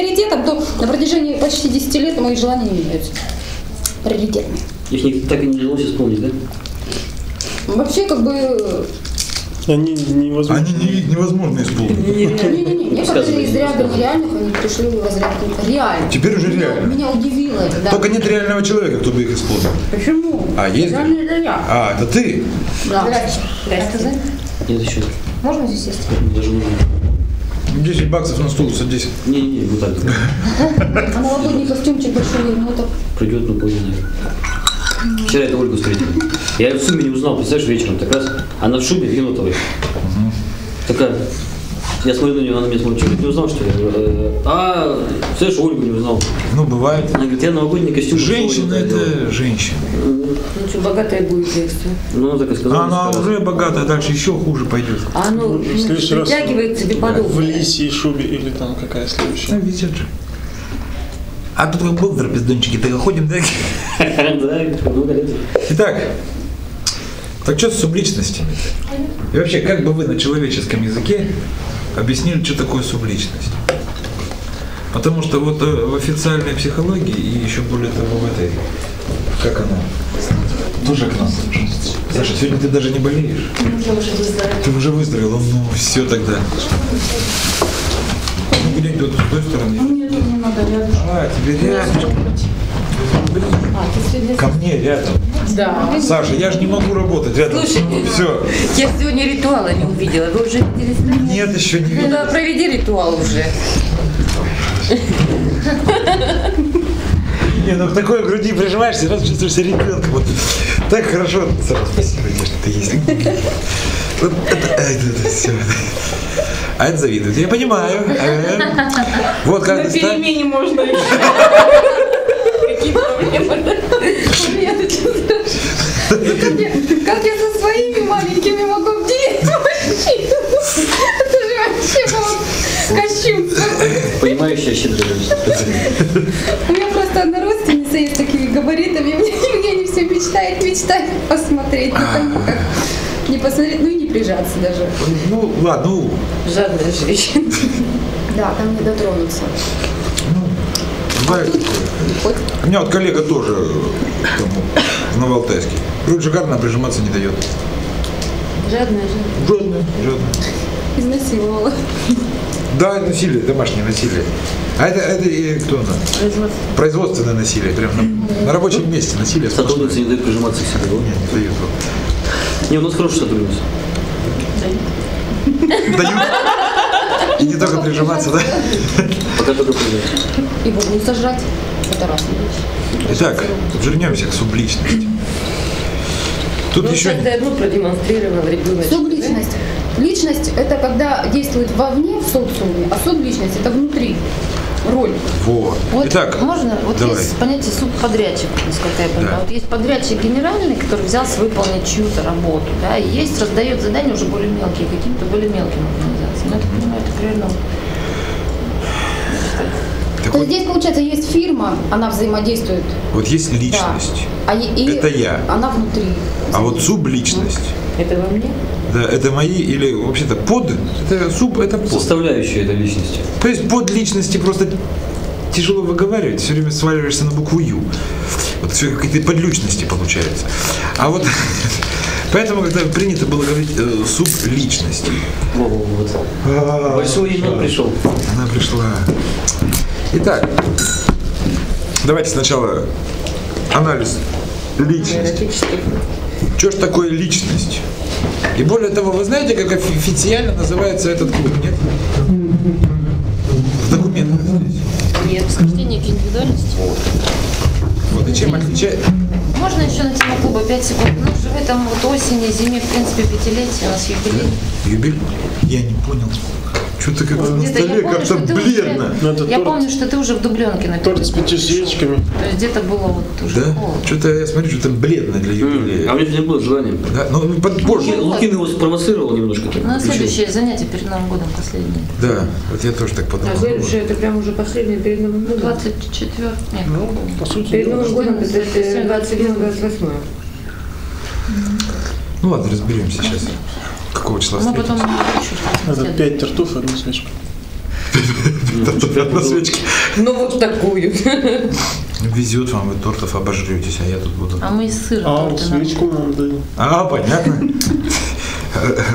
приоритетам, то на протяжении почти 10 лет мои желания не меняются. Приоритетные. Их так и не удалось исполнить, да? Вообще, как бы, Они невозможно. Они не- невозможно исполнить. не-не-не, некоторые из ряда нереальных, они пришли в разряд реально. Теперь уже реально. Меня удивило это, да. Только нет реального человека, кто бы их исполнил. Почему? А, есть? Реально это я. А, это ты? Да. Это за- Нет, еще. Можно здесь сесть? Даже нужно. 10 баксов на стул, садись. Не-не-не, вот так. А новогодний костюмчик большой, ну так. Придет, ну наверное. Вчера это Ольгу встретил. Я ее в сумме не узнал, представляешь, вечером. Так раз она в шубе енотовой. Такая. Я смотрю на нее, она меня смотрит, что, не узнал, что ли? «Э, А, слышишь, Ольгу не узнал. Ну, бывает. Она говорит, я новогодний костюм. Женщина большой одела». это женщина. Ну что, богатая будет детство. Ну, она так и сказала. А она уже богатая, дальше еще хуже пойдет. А ну, В следующий раз притягивает себе В подобное. лисьей шубе или там какая Ну, следующая. везет же. А тут как был в пиздончики, так ходим, да? Итак, так что с субличностями И вообще, как бы вы на человеческом языке объяснили, что такое субличность? Потому что вот э, в официальной психологии и еще более того в этой, как она, тоже к нам. Саша, сегодня ты даже не болеешь. Ты уже выздоровела, ну все тогда. Ну, где-нибудь вот с той стороны. Мне тоже не надо рядом. А, тебе рядом. Ко мне рядом. Да. Саша, я же не могу работать рядом. Слушай, все. Я сегодня ритуала не увидела. Вы уже видели? с нами? Нет, еще не Ну видел. да, проведи ритуал уже. Не, ну в такой груди прижимаешься, сразу чувствуешь себя ребенком. Вот. Так хорошо. Саша, спасибо, конечно, ты есть. Вот это, а, это, это все. А это завидует. Я понимаю. Ага. Вот как ты ста- можно Какие проблемы? Как я, как я со своими маленькими могу делить мужчину? Это же вообще вот костюм. Понимающая щедрая женщина. У меня просто одна родственница есть такими габаритами. Мне, мне не все мечтает, мечтает посмотреть. Ну, как не посмотреть, ну и не прижаться даже. Ну, ладно, ну, Жадная женщина. Да, там не дотронуться. Хоть У меня вот коллега тоже э, там, в Новоалтайске. Говорит, шикарно прижиматься не дает. Жадная женщина. Жадная, жадная. изнасиловала. Да, это насилие, домашнее насилие. А это, это и кто она? Производственное насилие, прям на, на рабочем месте насилие. Сотрудницы не дают прижиматься к себе, да? Не, дают. Не, у нас хорошая сотрудница. Дают. И не только прижиматься, да? Пока только прижимается. И в углу сажать. Это раз. Итак, вернемся к субличности. Тут Ну, еще... как-то одну продемонстрировал ребенок. Субличность. Личность – это когда действует вовне в социуме, а субличность – это внутри. Роль. Вот. Вот Итак, можно, вот давай. есть понятие субподрядчик, насколько я понимаю. Да. Вот есть подрядчик генеральный, который взялся выполнить чью-то работу, да, и есть раздает задания уже более мелкие, каким-то более мелким организациям. Я так понимаю, это примерно так То вот, есть здесь, получается, есть фирма, она взаимодействует. вот есть Да. личность, А и, и Это я. Она внутри. а вот субличность, Это во мне? Да, это мои, или вообще-то под, это суб, это под. Составляющая этой личности. То есть под личности просто тяжело выговаривать, все время сваливаешься на букву Ю. Вот все какие-то подличности получается. А вот поэтому, когда принято было говорить э, субличности, Во, во, вот. Большой имен пришел. она пришла. Итак, давайте сначала анализ личности. Что ж такое личность? И более того, вы знаете, как офи- официально называется этот клуб, нет? В документах здесь. нет восхождение к индивидуальности. Вот и чем отличается? Можно еще на тему клуба 5 секунд? Ну, уже в этом вот осени, зиме, в принципе, пятилетие у нас юбилей. Юбилей? Я не понял. Что-то как-то на столе как-то бледно. Ну, уже, я торт. помню, что ты уже в дубленке на Торт с пятью свечками. То есть где-то было вот уже Да? Что-то я смотрю, что-то бледно для А юбилея. у меня не было желания. Да? Ну, ну, под- позже. Лукин, Лукин его спровоцировал немножко. Так, Ну, на следующее занятие перед Новым годом последнее. Да, вот я тоже так подумал. А следующее это прям уже последнее перед Новым годом. 24 нет, Ну, по сути, Перед. Новым годом это 27-28. Ну ладно, разберемся сейчас. Какого числа мы потом еще Это пять тортов и одну свечку. на свечке. Ну вот такую. Везет вам, вы тортов обожретесь, а я тут буду. А мы из сыра А, торты свечку нам дают. А, понятно.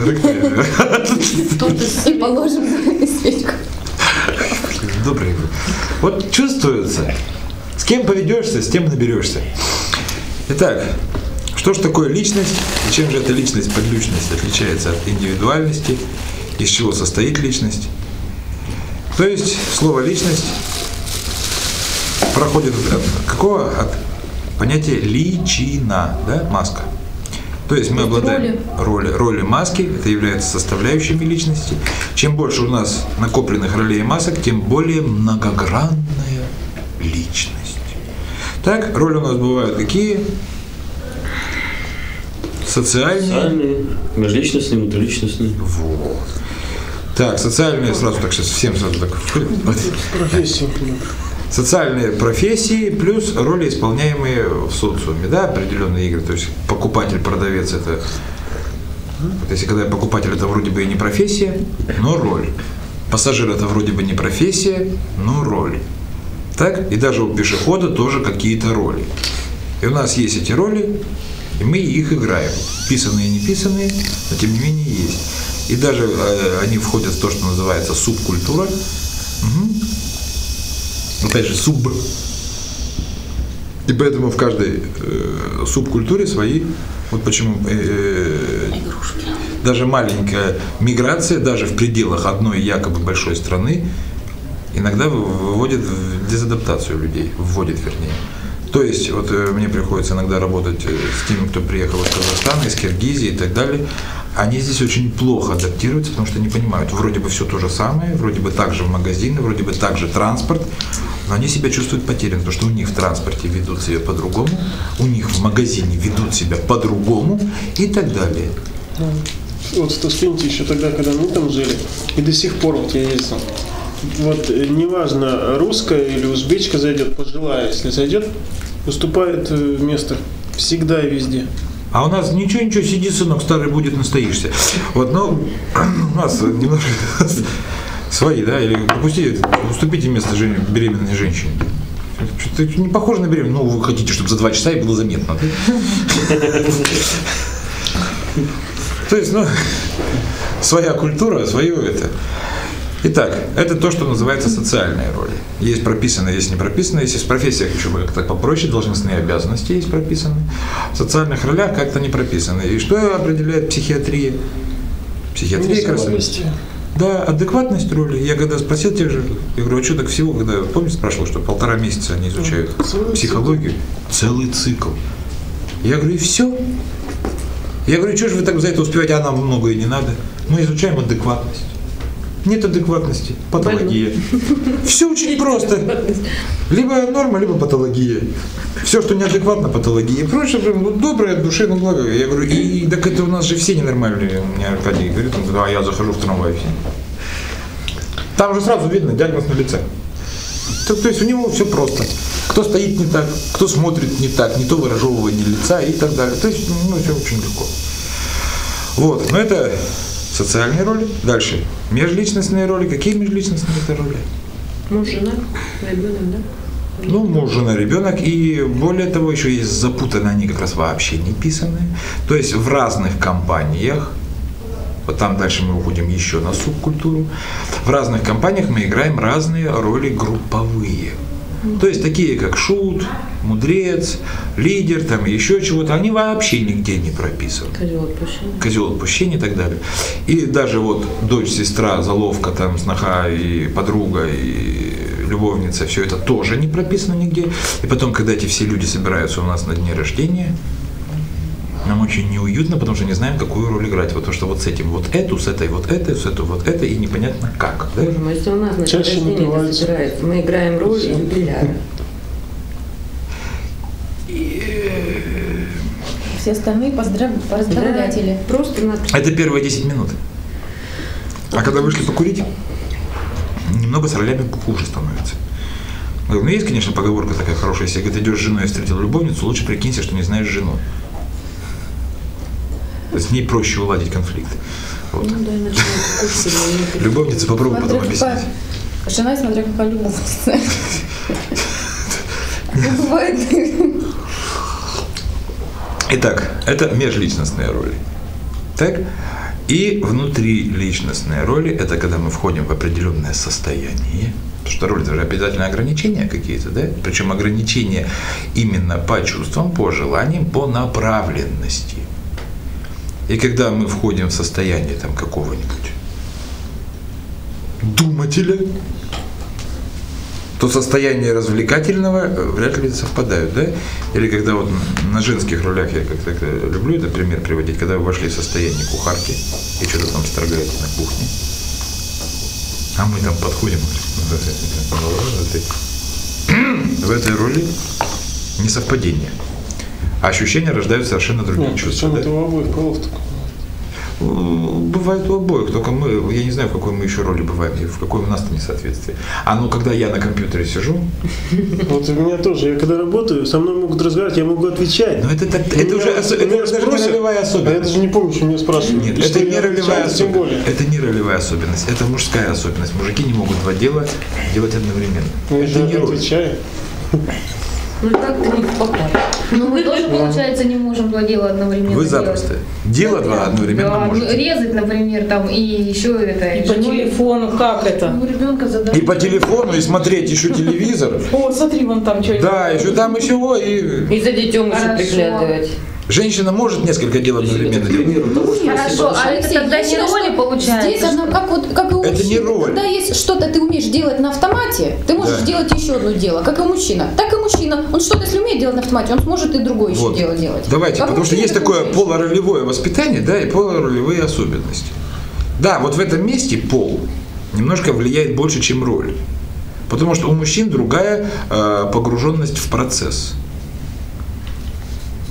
Рык- Торт из И положим свечку. Добрый вы. Вот чувствуется. С кем поведешься, с тем наберешься. Итак, что же такое личность и чем же эта личность, подличность отличается от индивидуальности, из чего состоит личность? То есть слово личность проходит от какого? От понятия личина, да, маска. То есть мы обладаем роли. роли маски, это является составляющими личности. Чем больше у нас накопленных ролей и масок, тем более многогранная личность. Так, роли у нас бывают какие? Социальные. Социальные, межличностные, внутриличностные. Вот. Так, социальные сразу так сейчас всем сразу так. Профессию. например. Социальные профессии плюс роли, исполняемые в социуме, да, определенные игры. То есть покупатель, продавец это. Вот если когда покупатель это вроде бы и не профессия, но роль. Пассажир это вроде бы не профессия, но роль. Так? И даже у пешехода тоже какие-то роли. И у нас есть эти роли, и мы их играем. Писанные и не писанные, но тем не менее есть. И даже э, они входят в то, что называется субкультура. Мгм. Опять же, суб. И поэтому в каждой э, субкультуре свои. Вот почему э, даже маленькая миграция, даже в пределах одной якобы большой страны, иногда вы- выводит в дезадаптацию людей, вводит вернее. То есть, вот э, мне приходится иногда работать э, с теми, кто приехал из Казахстана, из Киргизии и так далее. Они здесь очень плохо адаптируются, потому что не понимают, вроде бы все то же самое, вроде бы так же в магазины, вроде бы так же транспорт, но они себя чувствуют потерянно, потому что у них в транспорте ведут себя по-другому, у них в магазине ведут себя по-другому и так далее. Вот в Ташкенте еще тогда, когда мы там жили, и до сих пор вот я ездил. Вот э, неважно, русская или узбечка зайдет, пожилая, если зайдет, уступает э, место всегда и везде. А у нас ничего, ничего, сиди, сынок, старый будет, настоишься. Вот, ну, у нас немножко свои, да, или допустите, уступите место жен- беременной женщине. Что-то не похоже на беременную, ну, вы хотите, чтобы за два часа и было заметно. То есть, ну, своя культура, свое это. Итак, это то, что называется социальные роли. Есть прописанные, есть не прописанные. Если в профессиях еще как-то попроще, должностные обязанности есть прописаны. В социальных ролях как-то не прописаны. И что определяет психиатрия? Психиатрия как раз... Да, адекватность роли. Я когда спросил тех же, я говорю, а что так всего, когда, помните, спрашивал, что полтора месяца они изучают Целый психологию, целый цикл. Я говорю, и все. Я говорю, что же вы так за это успеваете, а нам много и не надо. Мы изучаем адекватность. Нет адекватности, патология. Все очень просто. Либо норма, либо патология. Все, что неадекватно, патология. Проще, прям, ну, доброе от души, ну благо. Я говорю, и так это у нас же все ненормальные. Мне Аркадий говорит, он говорит, а я захожу в трамвай все. Там же сразу видно диагноз на лице. То, то есть у него все просто. Кто стоит не так, кто смотрит не так, не то выражевывание лица и так далее. То есть, ну, все очень легко. Вот, но это социальные роли. Дальше. Межличностные роли. Какие межличностные это роли? Муж, жена, ребенок, да? Ну, муж, жена, ребенок. И более того, еще есть запутанные, они как раз вообще не писанные. То есть в разных компаниях, вот там дальше мы уходим еще на субкультуру, в разных компаниях мы играем разные роли групповые. То есть такие как шут, мудрец, лидер, там еще чего-то, они вообще нигде не прописаны Козел отпущения. козел отпущения и так далее. И даже вот дочь, сестра, заловка, там, сноха и подруга, и любовница, все это тоже не прописано нигде. И потом, когда эти все люди собираются у нас на дне рождения, нам очень неуютно, потому что не знаем, какую роль играть. Вот то, что вот с этим вот эту, с этой вот этой, с эту вот это, и непонятно как. Да? Боже мой, если у нас на Чаще это собирается, мы играем роль юбиляра. Все остальные поздрав- поздравлятели. Просто надо Это первые 10 минут. А когда вышли покурить, немного с ролями хуже становится. Говорю, Ну, есть, конечно, поговорка такая хорошая. Если говорит, идешь с женой и встретил любовницу, лучше прикинься, что не знаешь жену. С ней проще уладить конфликт. Вот. Ну да, иначе Любовница попробуй потом Смотря объяснить. какая. Жена, смотря какая любовница. Ну, Бывает. Итак, это межличностные роли. Так? И внутриличностные роли – это когда мы входим в определенное состояние. Потому что роли – это же обязательно ограничения какие-то, да? Причем ограничения именно по чувствам, по желаниям, по направленности. И когда мы входим в состояние там какого-нибудь думателя, то состояние развлекательного э, вряд ли совпадают, да? Или когда вот на женских ролях, я как-то люблю этот пример приводить, когда вы вошли в состояние кухарки и что-то там строгаете на кухне, а мы там подходим, в этой роли несовпадение. А ощущения рождают совершенно другие Ну, чувства. да? это у обоих полов такое. Бывает у обоих, только мы, я не знаю, в какой мы еще роли бываем, и в какой у нас-то несоответствие. А ну, когда я на компьютере сижу, Вот у меня тоже. Я когда работаю, со мной могут разговаривать, я могу отвечать. ну это, так- это Меня- уже, это меня уже даже не спросят, ролевая А я особенность. даже не помню, что меня спрашивают. Нет, это не я ролевая отвечаю, особенность. Это не ролевая особенность, это мужская особенность. Мужики не могут два дела делать одновременно. Ну, Я это же не роль. Ну как-то не в. Ну мы тоже, получается, не можем два дела одновременно Вы запросто. Дело два одновременно Да, ну, можете. резать, например, там, и еще это... И по телефону, как это? Ну, ребенка задать. И по телефону, и смотреть еще телевизор. О, смотри, вон там что Да, еще там еще, и И за детем еще приглядывать. Женщина может несколько дел одновременно делать. Хорошо, а это Алексей, тогда не роли что получается? Здесь одно, как, вот, как и у Это не роль. Когда есть что-то ты умеешь делать на автомате, ты можешь Да. делать еще одно дело, как и мужчина. Так и мужчина. Он что-то, если умеет делать на автомате, он сможет и другое еще Вот. дело делать. Давайте, Как потому что есть такое женщина. полуролевое воспитание, да, и полуролевые особенности. Да, вот в этом месте пол немножко влияет больше, чем роль. Потому что у мужчин другая э, погруженность в процесс.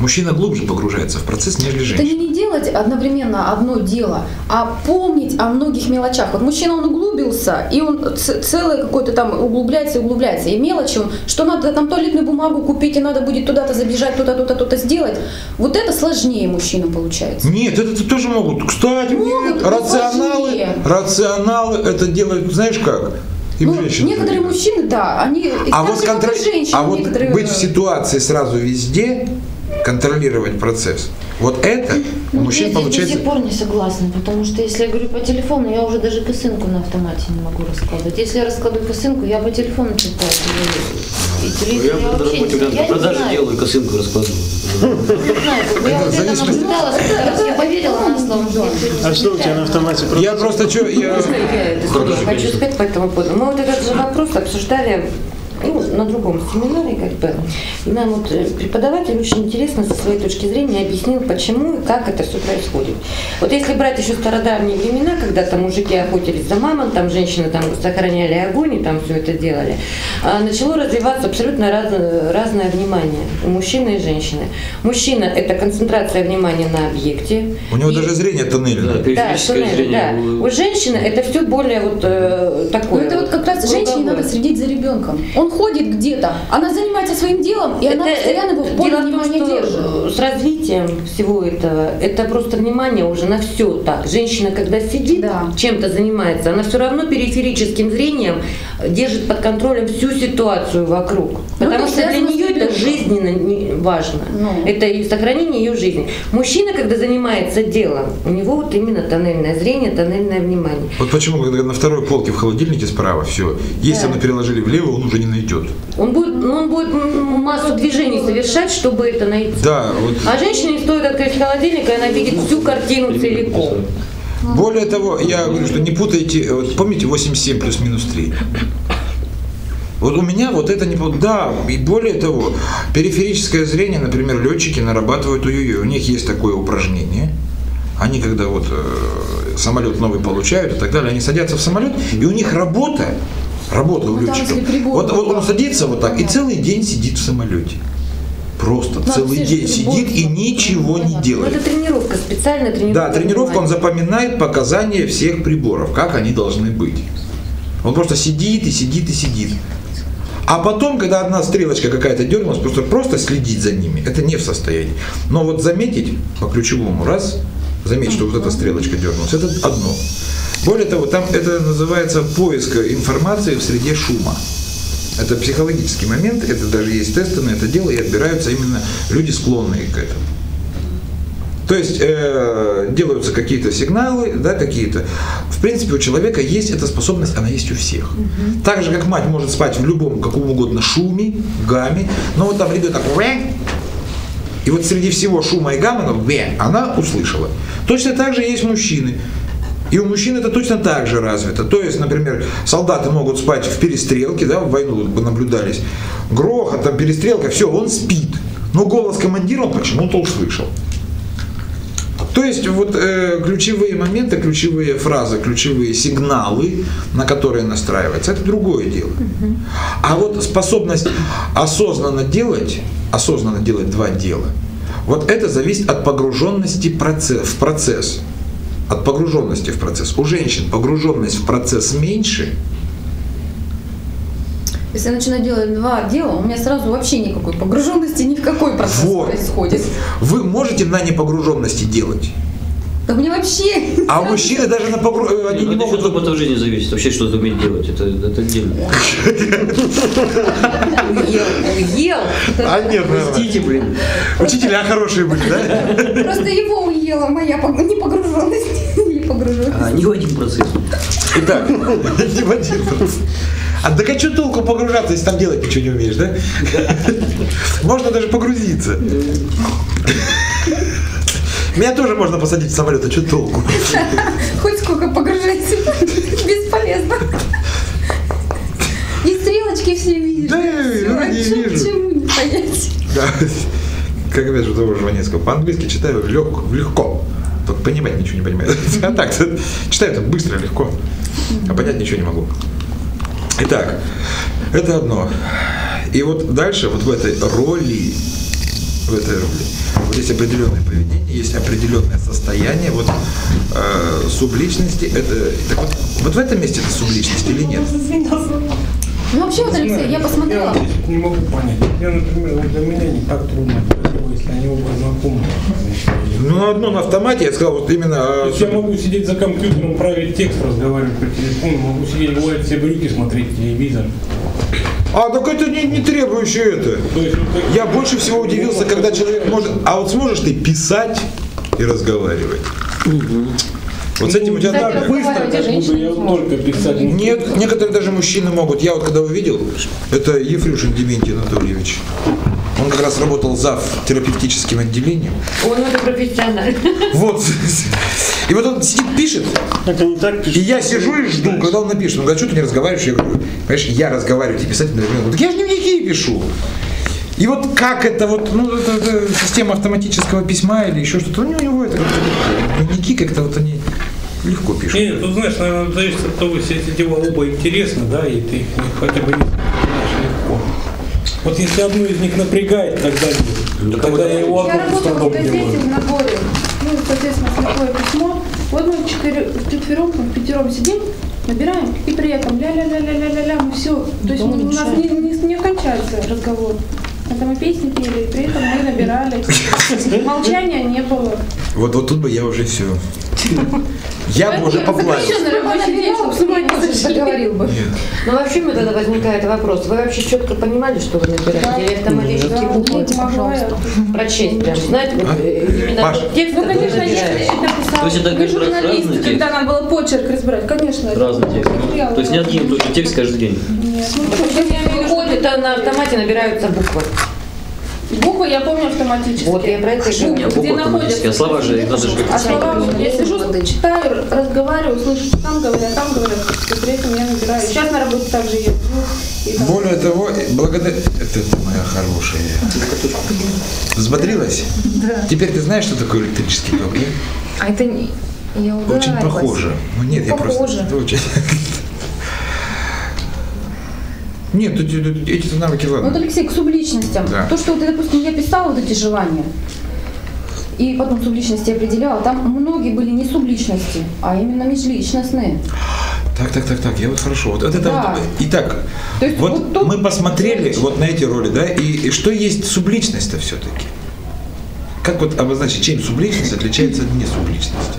Мужчина глубже погружается в процесс, нежели Это не, женщина. не делать одновременно одно дело, а помнить о многих мелочах. Вот мужчина, он углубился, и он ц- целое какое-то там углубляется и углубляется. И мелочи, что надо там туалетную бумагу купить, и надо будет туда-то забежать, туда-то, туда-то сделать. Вот это сложнее мужчинам получается. Нет, это, тоже могут. Кстати, Могут, нет, рационалы, сложнее. рационалы это делают, знаешь как? Им Ну, женщины некоторые мужчины, да, они А вот, и женщины, а вот некоторые, быть в ситуации сразу везде, контролировать процесс, вот это у Ну, мужчин я получается... до сих пор не согласна, потому что если я говорю по телефону, я уже даже косынку на автомате не могу раскладывать. Если я раскладываю косынку, я по телефону читаю. И Я телевизор я на вообще не, вариант я не продажи знаю. делаю, косынку раскладываю. Не знаю, я вот это наблюдала, сколько раз я поверила на слово. А что у тебя на автомате? Я просто что, я... Я хочу сказать по этому поводу? Мы вот этот же вопрос обсуждали ну, на другом семинаре, как бы. И нам вот э, преподаватель очень интересно со своей точки зрения объяснил, почему и как это все происходит. Вот если брать еще стародавние времена, когда там мужики охотились за мамонтом, женщины там сохраняли огонь и там все это делали, а, начало развиваться абсолютно раз- разное внимание у мужчины и женщины. Мужчина – это концентрация внимания на объекте. У него И- даже зрение Да, тоннельное. да, туннель, зрение. да. у- женщины это все более вот э, Ну, такое. это вот как раз женщине надо следить за ребенком. Он ходит где-то, она занимается своим делом, и она Это- постоянно его в поле том, внимания что держит. с развитием всего этого, это просто внимание уже на все так. Женщина, когда сидит, Да. чем-то занимается, она все равно периферическим зрением держит под контролем всю ситуацию вокруг. Ну, Потому что для нее это жизненно не- важно. Ну. Это и сохранение ее жизни. Мужчина, когда занимается делом, у него вот именно тоннельное зрение, тоннельное внимание. Вот почему, когда на второй полке в холодильнике справа все, если Да. оно переложили влево, он уже не найдет. Он будет, ну, он будет массу движений совершать, чтобы это найти. Да, вот. А женщине стоит открыть холодильник, и она видит всю картину целиком. Более того, я говорю, что не путайте, вот помните 87 плюс-минус 3? Вот у меня вот это не... Да, и более того, периферическое зрение, например, летчики нарабатывают ой У них есть такое упражнение. Они, когда вот э, самолет новый получают и так далее, они садятся в самолет, и у них работа, работа у Ну, летчиков. Вот, вот он садится вот так и целый день сидит в самолете. Просто Ну, целый все же день сидит и ничего не Понятно. Ну, делает. это тренировка, специальная тренировка. Да, тренировка, он запоминает показания всех приборов, как они должны быть. Он просто сидит и сидит и сидит. А потом, когда одна стрелочка какая-то дернулась, просто, просто следить за ними. Это не в состоянии. Но вот заметить по ключевому раз, заметить, что вот эта стрелочка дернулась, это одно. Более того, там это называется поиск информации в среде шума. Это психологический момент, это даже есть тесты на это дело, и отбираются именно люди, склонные к этому. То есть э, делаются какие-то сигналы, да, какие-то. В принципе, у человека есть эта способность, она есть у всех. Так же, как мать может спать в любом, каком угодно шуме, гамме, но вот там ребенок и вот среди всего шума и гамма она услышала. Точно так же есть мужчины. И у мужчин это точно так же развито. То есть, например, солдаты могут спать в перестрелке, да, в войну бы наблюдались. Грохот, там перестрелка, все, он спит. Но голос командира он почему-то услышал. То есть вот э, ключевые моменты, ключевые фразы, ключевые сигналы, на которые настраивается, это другое дело. А вот способность осознанно делать, осознанно делать два дела, вот это зависит от погруженности процесс, в процесс. От погруженности в процесс. У женщин погруженность в процесс меньше, Если я начинаю делать два дела, у меня сразу вообще никакой погруженности ни в какой процесс Вот. происходит. вы можете на непогруженности делать. Да мне вообще... А мужчины даже на погру... э, они Ну, не это могут... от опыта в жизни зависит. Вообще что-то уметь делать. Это, это отдельно. Ел, ел. А нет, Простите, блин. Учителя хорошие были, да? Просто его уела моя пог- непогруженность. Не погруженность. А, не в один процесс. Итак, не в один раз. А да что толку погружаться, если там делать ничего не умеешь, да? Можно даже погрузиться. Меня тоже можно посадить в самолет, а что толку? Хоть сколько погружайся. Бесполезно. И стрелочки все видишь. Да, ну, а не вижу. Чему не понять? Да. Как же у того же Ванецкого. По-английски читаю легко, понимать ничего не понимаю. А так, читаю это быстро, легко. А понять ничего не могу. Итак, это одно. И вот дальше, вот в этой роли, в этой роли, вот есть определенное поведение, есть определенное состояние, вот э, субличности, это, так вот, вот в этом месте это субличность или нет? Ну вообще вот, Алексей, я посмотрела. Я не могу понять. Я, например, вот для меня не так трудно, если они оба знакомы. Ну, на автомате, я сказал, вот именно... То есть я могу сидеть за компьютером, править текст, разговаривать по телефону, могу сидеть, бывает, все брюки смотреть телевизор. А, так это не, не требующее это. Есть, вот Я больше всего удивился, когда человек может... А вот сможешь ты писать и разговаривать? Вот с этим у тебя так. быстро Нет, некоторые даже мужчины могут. Я вот когда увидел, это Ефрюшин Дементий Анатольевич. Он как раз работал зав терапевтическим отделением. Он это профессионально. Вот. И вот он сидит, пишет, Это не так и пишут. я сижу и жду, когда он напишет. Он говорит, что ты не разговариваешь? Я говорю, понимаешь, я разговариваю, тебе писать, например, так я же дневники пишу. И вот как это вот, ну, это, это система автоматического письма или еще что-то, ну, у него это как-то, дневники как-то вот они легко пишут. Нет, тут знаешь, наверное, зависит от того, если эти дела оба интересны, да, и ты их хотя бы не знаешь легко. Вот если одну из них напрягает, тогда нет. Тогда я его Я одну с работала в трудом газете в наборе. Ну, соответственно, такое письмо. Вот мы вчетвером, там, пятером сидим, набираем, и при этом ля-ля-ля-ля-ля-ля, мы все. То есть Да, у нас не, не, не кончается разговор. Это мы песни пели, и при этом мы набирали. Молчания не было. Вот, вот тут бы я уже все. Я бы уже поплавился. Бы. Ну вообще мне тогда возникает вопрос. Вы вообще четко понимали, что вы набираете? Или автоматически буквы я. прочесть прям? Знаете, вот, э, именно текст, Ну, который конечно, писал То есть это журналисты, когда нам было почерк разбирать, конечно. Разный текст. материал. То есть не один и тот же текст каждый день. Нет, ну, Сейчас я имею в виду, что это на автомате набираются буквы. Буквы я помню автоматически. Вот я про это говорю. Где буква автоматически, а слова же надо же А как-то... слова, я сижу, читаю, разговариваю, слышу, что там говорят, там говорят, и при этом я набираю. Сейчас на работе также там- Более того, благодаря... Это ты моя хорошая. Взбодрилась? Да. Теперь ты знаешь, что такое электрический ток, нет? А это не... Я Очень похоже. Ну нет, я просто... Очень- Нет, тут эти навыки Вот, ладно. Алексей, к субличностям. Да. То, что, вот, допустим, я писала вот эти желания, и потом субличности определяла, там многие были не субличности, а именно межличностные. Так, так, так, так, я вот хорошо. Вот это Да. вот. Итак, есть вот, вот тут- мы посмотрели вот на эти роли, да, и, и что есть субличность-то все-таки? Как вот обозначить, чем субличность отличается от несубличности?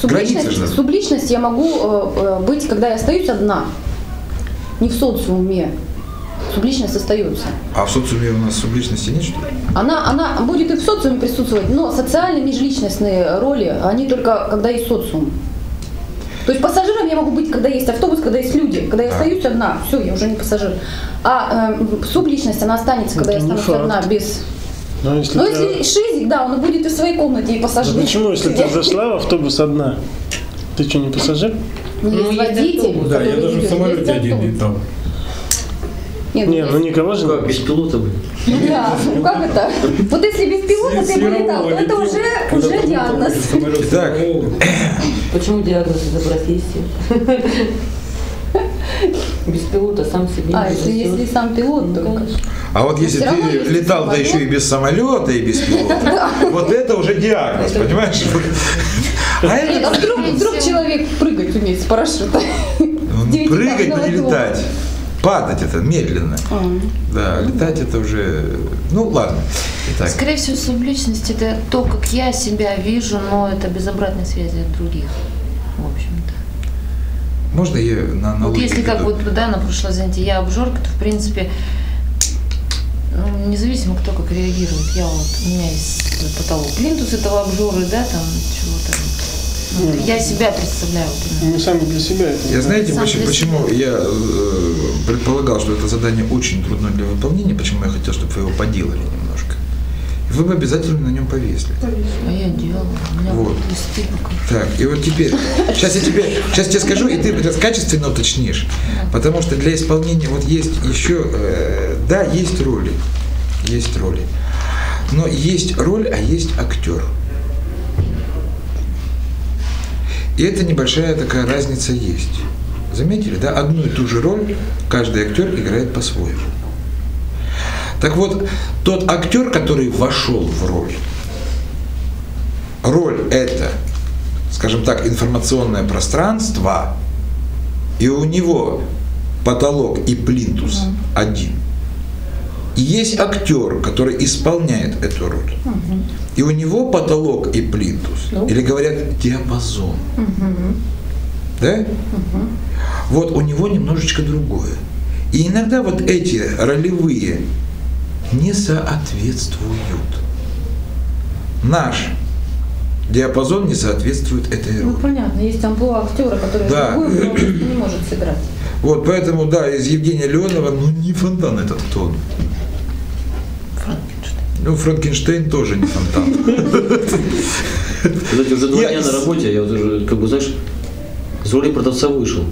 Субличность, же. субличность я могу э, э, быть, когда я остаюсь одна. Не в социуме. Субличность остается. А в социуме у нас субличности нет, что ли? Она, она будет и в социуме присутствовать, но социальные межличностные роли, они только когда есть социум. То есть пассажиром я могу быть, когда есть автобус, когда есть люди. Когда я остаюсь одна, все, я уже не пассажир. А э, субличность, она останется, когда Это я останусь факт. одна, без... Но если, Но ты- если шизик, да, он будет и в своей комнате, и Да пассажир. почему, если ты зашла в автобус одна, ты что, не пассажир? Ну, есть Ну, водитель. Да, я даже в самолете один летал. Нет, Не, ну есть- никого же Как, без пилота, блин? Да, ну как это? Вот если без пилота ты бы летал, то это уже, уже диагноз. Итак. Почему диагноз из-за профессии? Без пилота сам себе А, не если, сам пилот, то... Конечно. А вот если ты летал, да еще и без самолета, и без пилота, вот это уже диагноз, понимаешь? А Нет, а это вдруг, вдруг человек прыгать умеет с парашюта? ну, прыгать, но не летать. Падать это медленно. А. Да, летать это уже... Ну, ладно. Итак, Скорее всего, субличность это то, как я себя вижу, но это без обратной связи от других. В общем-то. можно я на, на Вот если как веду? вот, да, на прошлой занятии я обжорка, то в принципе ну, независимо кто как реагирует, я вот, у меня есть потолок плинтус этого обжоры, да, там чего-то. Я себя представляю. Мы сами для себя это. Я знаете, Сам почему, почему я э, предполагал, что это задание очень трудно для выполнения, почему я хотел, чтобы вы его поделали немножко. Вы бы обязательно на нем повесили. А я делала, у меня Вот. листы. Так, и вот теперь, сейчас я тебе, сейчас тебе скажу, и ты это качественно уточнишь. Потому что для исполнения вот есть еще, э, да, есть роли, есть роли. Но есть роль, а есть актер. И это небольшая такая разница есть. Заметили, да? Одну и ту же роль каждый актер играет по-своему. Так вот, тот актер, который вошел в роль, роль это, скажем так, информационное пространство, и у него потолок и плинтус один. И есть актер, который исполняет эту роль. И у него потолок и плинтус, или говорят диапазон. Да? Вот у него немножечко другое. И иногда вот эти ролевые не соответствуют. Наш диапазон не соответствует этой Ну роли. понятно, есть амплуа актера, который Да. другую роль не может сыграть. Вот поэтому, да, из Евгения Леонова, ну не фонтан этот тон. Ну, Франкенштейн тоже не фонтан. Кстати, уже два Я дня из- на работе, я вот уже, как бы, знаешь, с роли продавца вышел.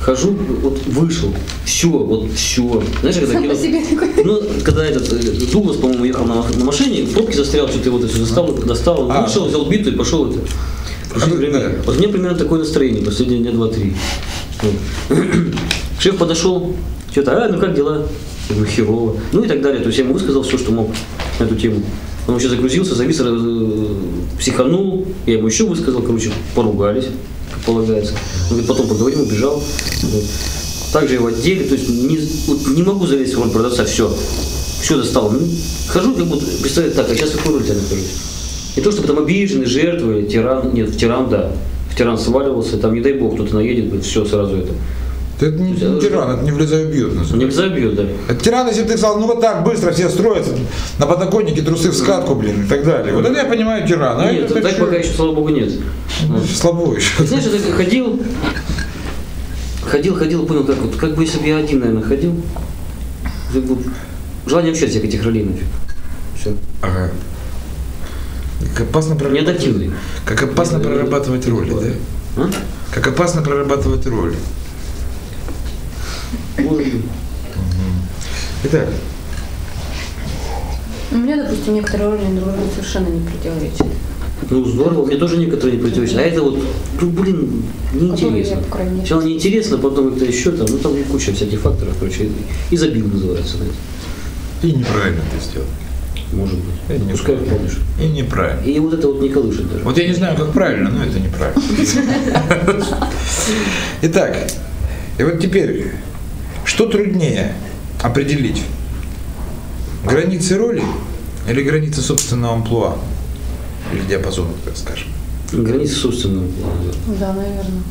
Хожу, вот вышел, все, вот все. Знаешь, когда Сам по кино- себе такой. Ну, когда этот э, Дуглас, по-моему, ехал на, на машине, в пробке застрял, что-то вот это достал, достал, А. вышел, взял биту и пошел это. А, время. да. Вот мне примерно такое настроение последние дня два-три. Вот. Шеф подошел, что-то, а, ну как дела? Говорю, херово. Ну и так далее. То есть я ему высказал все, что мог на эту тему. Он вообще загрузился, завис, э, психанул. Я ему еще высказал, короче, поругались, как полагается. Он говорит, потом поговорим, убежал. Вот. Также в отделе, то есть не, вот не могу залезть в роль продавца, все. Все достал. Ну, хожу, как будто, представляю, так, а сейчас в какой роли я нахожусь? Не то, чтобы там обиженный, жертвы, тиран, нет, в тиран, да. В тиран сваливался, там, не дай бог, кто-то наедет, все, сразу это. Это не, не тиран, это не влезай бьет. называется. Не забьет, да. Это тиран, если бы ты сказал, ну вот так быстро все строятся, на подоконнике трусы в скатку, блин, и так далее. Вот это я понимаю тиран. А Нет, это так пока еще, слава богу, нет. Вот. Слабо еще. Ты знаешь, я так ходил, ходил, ходил, понял, как вот, как бы если бы я один, наверное, ходил, бы желание вообще всех этих ролей нафиг. Все. Ага. Как опасно прорабатывать, как опасно прорабатывать роли, да? А? Как опасно прорабатывать роли. Быть. Итак, У меня, допустим, некоторые роли друг другу совершенно не противоречат. Ну здорово, мне тоже некоторые не противоречат. А это вот, ну блин, неинтересно. Сначала неинтересно, потом это еще там, ну там куча всяких факторов, короче, и забил называется, знаете. и неправильно ты сделал. Может быть. Это не Пускай помнишь. И неправильно. И вот это вот не колышет даже. Вот я не знаю, как правильно, но это неправильно. Итак, и вот теперь, что труднее определить? Границы роли или границы собственного амплуа? Или диапазона, так скажем? Границы собственного. Да, наверное.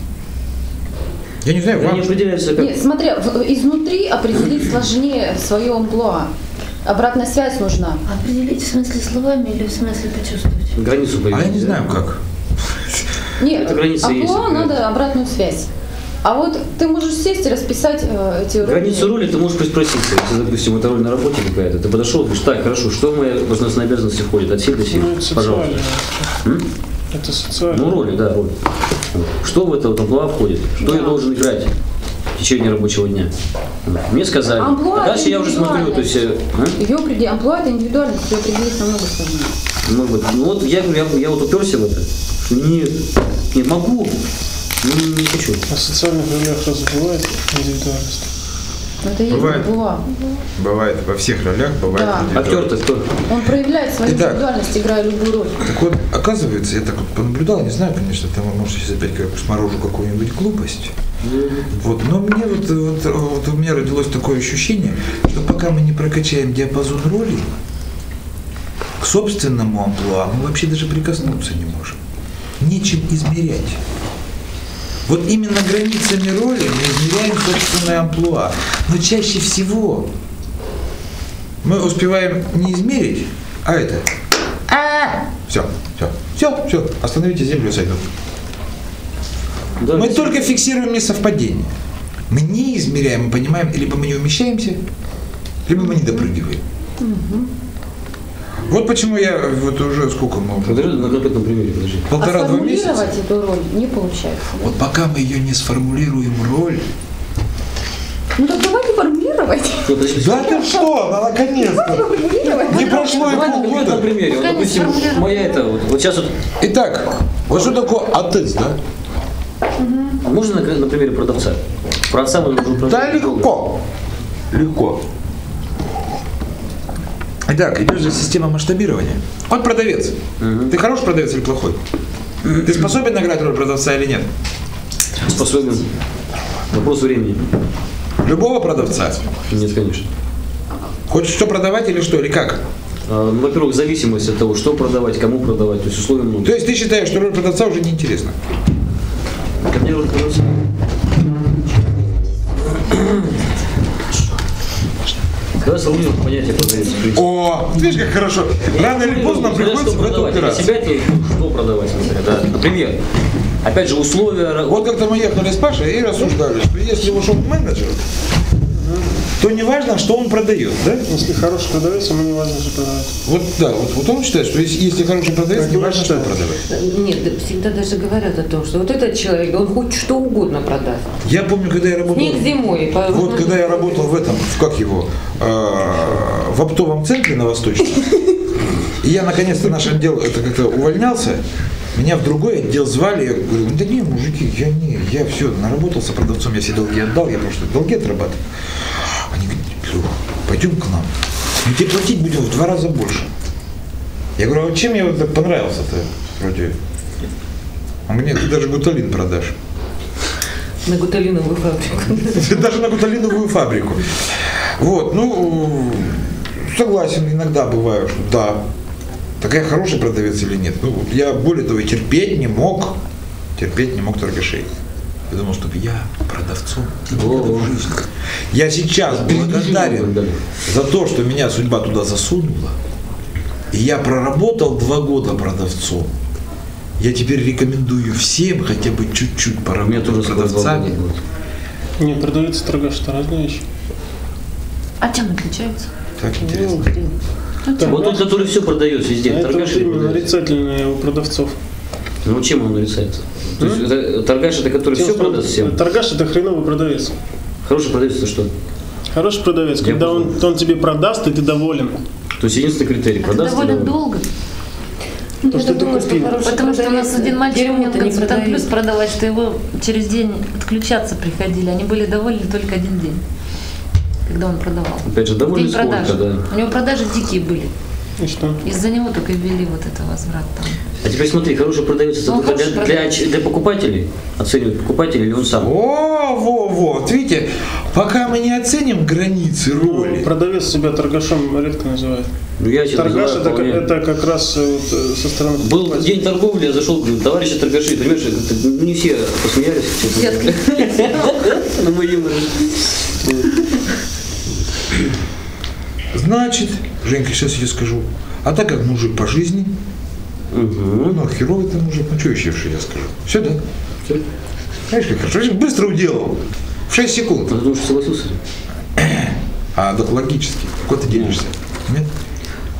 Я не знаю, Они вам... определяются как... Нет, смотря, в- изнутри определить сложнее свое амплуа. Обратная связь нужна. Определить в смысле словами или в смысле почувствовать? Границу А я появилась, не знаю как. Нет, есть, амплуа это надо обратную связь. А вот ты можешь сесть и расписать э, эти роли. Границу роли ты можешь приспроситься. Если, допустим, это роль на работе какая-то, ты подошел и говоришь, так, хорошо, что в мои должностные обязанности входит от сих до сих? Ну, это Пожалуйста. Это социально. Ну, роли, да, роли. Вот. Что в это вот амплуа входит? Что я должен играть в течение рабочего дня? Вот. Мне сказали. Амплуа А дальше я уже смотрю, то есть, э, а? Ее определи... амплуа это индивидуальность, ее определить намного сложнее. Может быть. Ну вот я говорю, я, я вот уперся в это, что нет, не могу, ну не хочу. А в социальных ролях разве бывает индивидуальность? Но это есть Бывает. амплуа. Бывает во всех ролях, бывает Да. индивидуально. Актер-то кто? Он проявляет свою Итак. индивидуальность, играя любую роль. Так вот, оказывается, я так вот понаблюдал, не знаю, конечно, там, может, сейчас опять как сморожу какую-нибудь глупость. Вот, но мне вот, вот, вот у меня родилось такое ощущение, что пока мы не прокачаем диапазон ролей, к собственному амплуа мы вообще даже прикоснуться не можем. Нечем измерять. Вот именно границами роли мы измеряем собственное амплуа. Но чаще всего мы успеваем не измерить, а это. Все, все, все, все, остановите землю, сойдут. Да, Мы только фиксируем несовпадение. Мы не измеряем, мы понимаем, либо мы не умещаемся, либо мы не допрыгиваем. Вот почему я вот уже сколько мы Подожди, на конкретном примере, подожди. А полтора-два месяца. сформулировать эту роль не получается. да? Вот пока мы ее не сформулируем роль. Ну так давайте формулировать. Подожди, Да ты что, ну, наконец-то! Не прошло и Давай на полгода. примере. Вот, допустим, моя это вот, вот сейчас вот, Итак, вот что такое отец, да? а можно на, на примере продавца? Про отца мы можем Да легко. Легко. Итак, идет же система масштабирования. Вот продавец. Ты хороший продавец или плохой? Ты способен играть роль продавца или нет? Способен. Вопрос времени. Любого продавца. Нет, конечно. Хочешь что продавать или что, или как? А, во-первых, зависимость от того, что продавать, кому продавать, то есть условия много. То есть ты считаешь, что роль продавца уже неинтересна? Ко мне роль продавца. Давай сформулируем понятие продавец. О, видишь, как хорошо. Рано или поздно Знаешь, приходится в это упираться. себя тебе что продавать, например, да. Например, опять же, условия... Вот как-то мы ехали с Пашей и рассуждали, что если ушел менеджер, то не важно, что он продает, да? Если хороший продавец, ему не важно, что продавать. Вот да, вот, вот он считает, что если, если хороший продавец, не важно, что продавать. Нет, да всегда даже говорят о том, что вот этот человек, он хоть что угодно продаст. Я помню, когда я работал... Снег зимой. по- Вот когда я работал в этом, в как его, э, в оптовом центре на Восточном, и я наконец-то наш отдел это как-то увольнялся, меня в другой отдел звали, я говорю, да не, мужики, я не, я все, наработался продавцом, я все долги отдал, я просто долги отрабатываю. Пойдем к нам, мы тебе платить будем в два раза больше. Я говорю, а вот чем я вот так понравился-то, вроде, а мне ты даже гуталин продашь. На гуталиновую фабрику. Даже на гуталиновую фабрику. Вот, ну, согласен, иногда бываю, что да. Так я хороший продавец или нет? Ну, я более того, терпеть не мог, терпеть не мог торгашей. Я думал, что я продавцом никогда в жизни. Я сейчас благодарен за то, что меня судьба туда засунула. И я проработал два года продавцом. Я теперь рекомендую всем хотя бы чуть-чуть поработать тоже продавцами. Нет, продавец торгаш это разные вещи. А чем отличаются? Так интересно. Вот тот, который все продает везде, А это именно продавец? нарицательное у продавцов. Ну чем он нарицается? То есть это, торгаш это который все что продаст всем? Торгаш это хреновый продавец. Хороший продавец это что? Хороший продавец, Я когда он, он тебе продаст, и ты доволен. То есть единственный критерий, Это продаст довольно или долго. То, что ты купил. Потому что у нас один мальчик умел дерьмо-то не консультант плюс продавать, что его через день отключаться приходили. Они были довольны только один день, когда он продавал. Опять же, довольно День продаж. сколько, да. У него продажи дикие были. И что? Из-за него только ввели вот это возврат там. А теперь смотри, хороший продавец это Ну, только для, для, для покупателей, оценивает покупатель или он сам. О, во, во, вот видите, пока мы не оценим границы роли, Ну, Продавец себя торгашом редко называет. Ну, я тебя Торгаш это, как- вполне. это как раз э, вот, э, со стороны Был покупателя. день торговли, я зашел, говорю, товарищи торгаши, понимаешь, как-то, ну, не все посмеялись, честно говоря. На мой юмор. Значит, Женька, сейчас я скажу, а так как мужик по жизни, Мгм. ну, херовый ты мужик, ну, что еще я скажу? Все, да? Всё. Знаешь, как хорошо, Видишь, быстро уделал, в 6 секунд. А ты думаешь, согласился? А, так логически, куда ты денешься? Нет?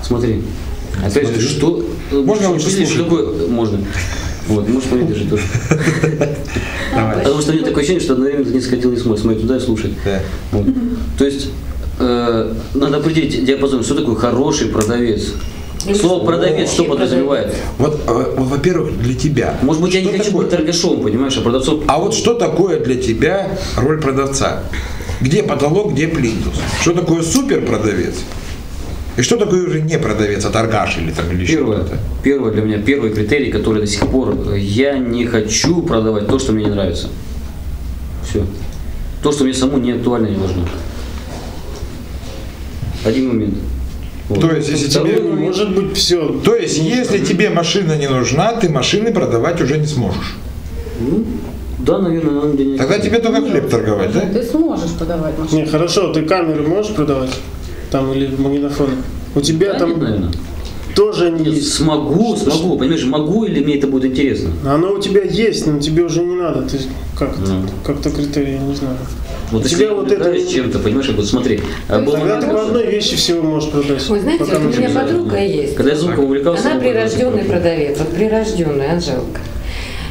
Смотри. Опять же, Смотри. что... э, Можно лучше слушать? такое... Можно. Вот, можешь понять даже тоже. Потому что у меня такое ощущение, что одновременно ты не сходил не смог смотреть туда и слушать. Да. То есть э, надо определить диапазон, что такое хороший продавец. Слово продавец что подразумевает? Вот, э, вот, во-первых, для тебя. Может быть, я не Что хочу такое? быть торгашом, понимаешь, а продавцом. А вот что такое для тебя роль продавца? Где потолок, где плинтус? Что такое супер продавец? И что такое уже не продавец, а торгаш или там или Первое, кто-то? первое для меня, первый критерий, который до сих пор, э, я не хочу продавать то, что мне не нравится. Все. То, что мне саму не актуально, не важно. Один момент. Вот. То есть, если Второй тебе-. Может быть, все. То есть, если тебе машина не нужна, ты машины продавать уже не сможешь. Ну, да, наверное, на самом деле. Тогда тебе только хлеб торговать, да? Ты сможешь продавать машину. Не, хорошо, ты камеры можешь продавать? Там или магнитофоны? У тебя Да, там нет, наверное. Тоже есть. Смогу, смогу, понимаешь, могу или мне это будет интересно? Оно у тебя есть, но тебе уже не надо. Ты как Ну. как-то критерий, я не знаю. Вот У если тебя я вот это- чем-то, понимаешь, вот смотри, а был Тогда ты по одной вещи всего можешь продать. Вы знаете, вот у меня не подруга есть. когда я звуком увлекался... Она прирожденный продавец, вот прирожденный, Анжелка.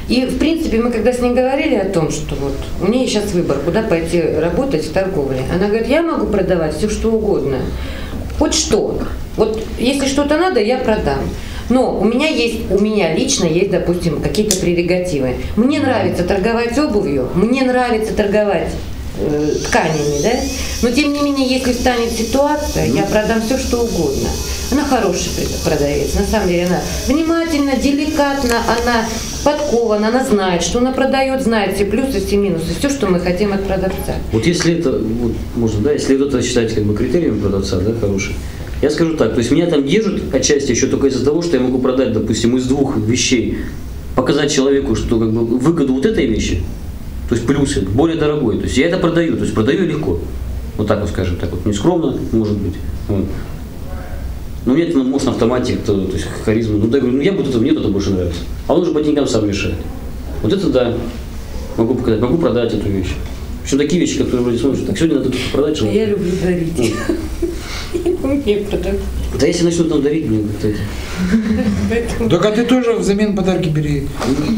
И, в принципе, мы когда с ней говорили о том, что вот у нее сейчас выбор, куда пойти работать в торговле, она говорит, я могу продавать все что угодно, хоть что. Вот если что-то надо, я продам. Но у меня есть, у меня лично есть, допустим, какие-то прерогативы. Мне нравится торговать обувью, мне нравится торговать э, тканями, да? Но тем не менее, если станет ситуация, я продам все, что угодно. Она хороший продавец, на самом деле она внимательно, деликатно, она подкована, она знает, что она продает, знает все плюсы, все минусы, все, что мы хотим от продавца. Вот если это, вот, можно, да, если это считать как бы критерием продавца, да, хороший, я скажу так, то есть меня там держат отчасти еще только из-за того, что я могу продать, допустим, из двух вещей, показать человеку, что как бы выгоду вот этой вещи, то есть плюсы, более дорогой, то есть я это продаю, то есть продаю легко, вот так вот скажем, так вот, не скромно, может быть, вот. Ну, нет, ну, может, на автомате, то, то есть харизма. Ну, да, я говорю, ну, я буду это, мне это больше нравится. А он уже по деньгам сам решает. Вот это да, могу показать, могу продать эту вещь. Причем такие вещи, которые вроде смотришь, так сегодня надо тут продать, что Я люблю дарить. Я не умею продавать. Да если начнут нам дарить, мне это... Поэтому Так а ты тоже взамен подарки бери.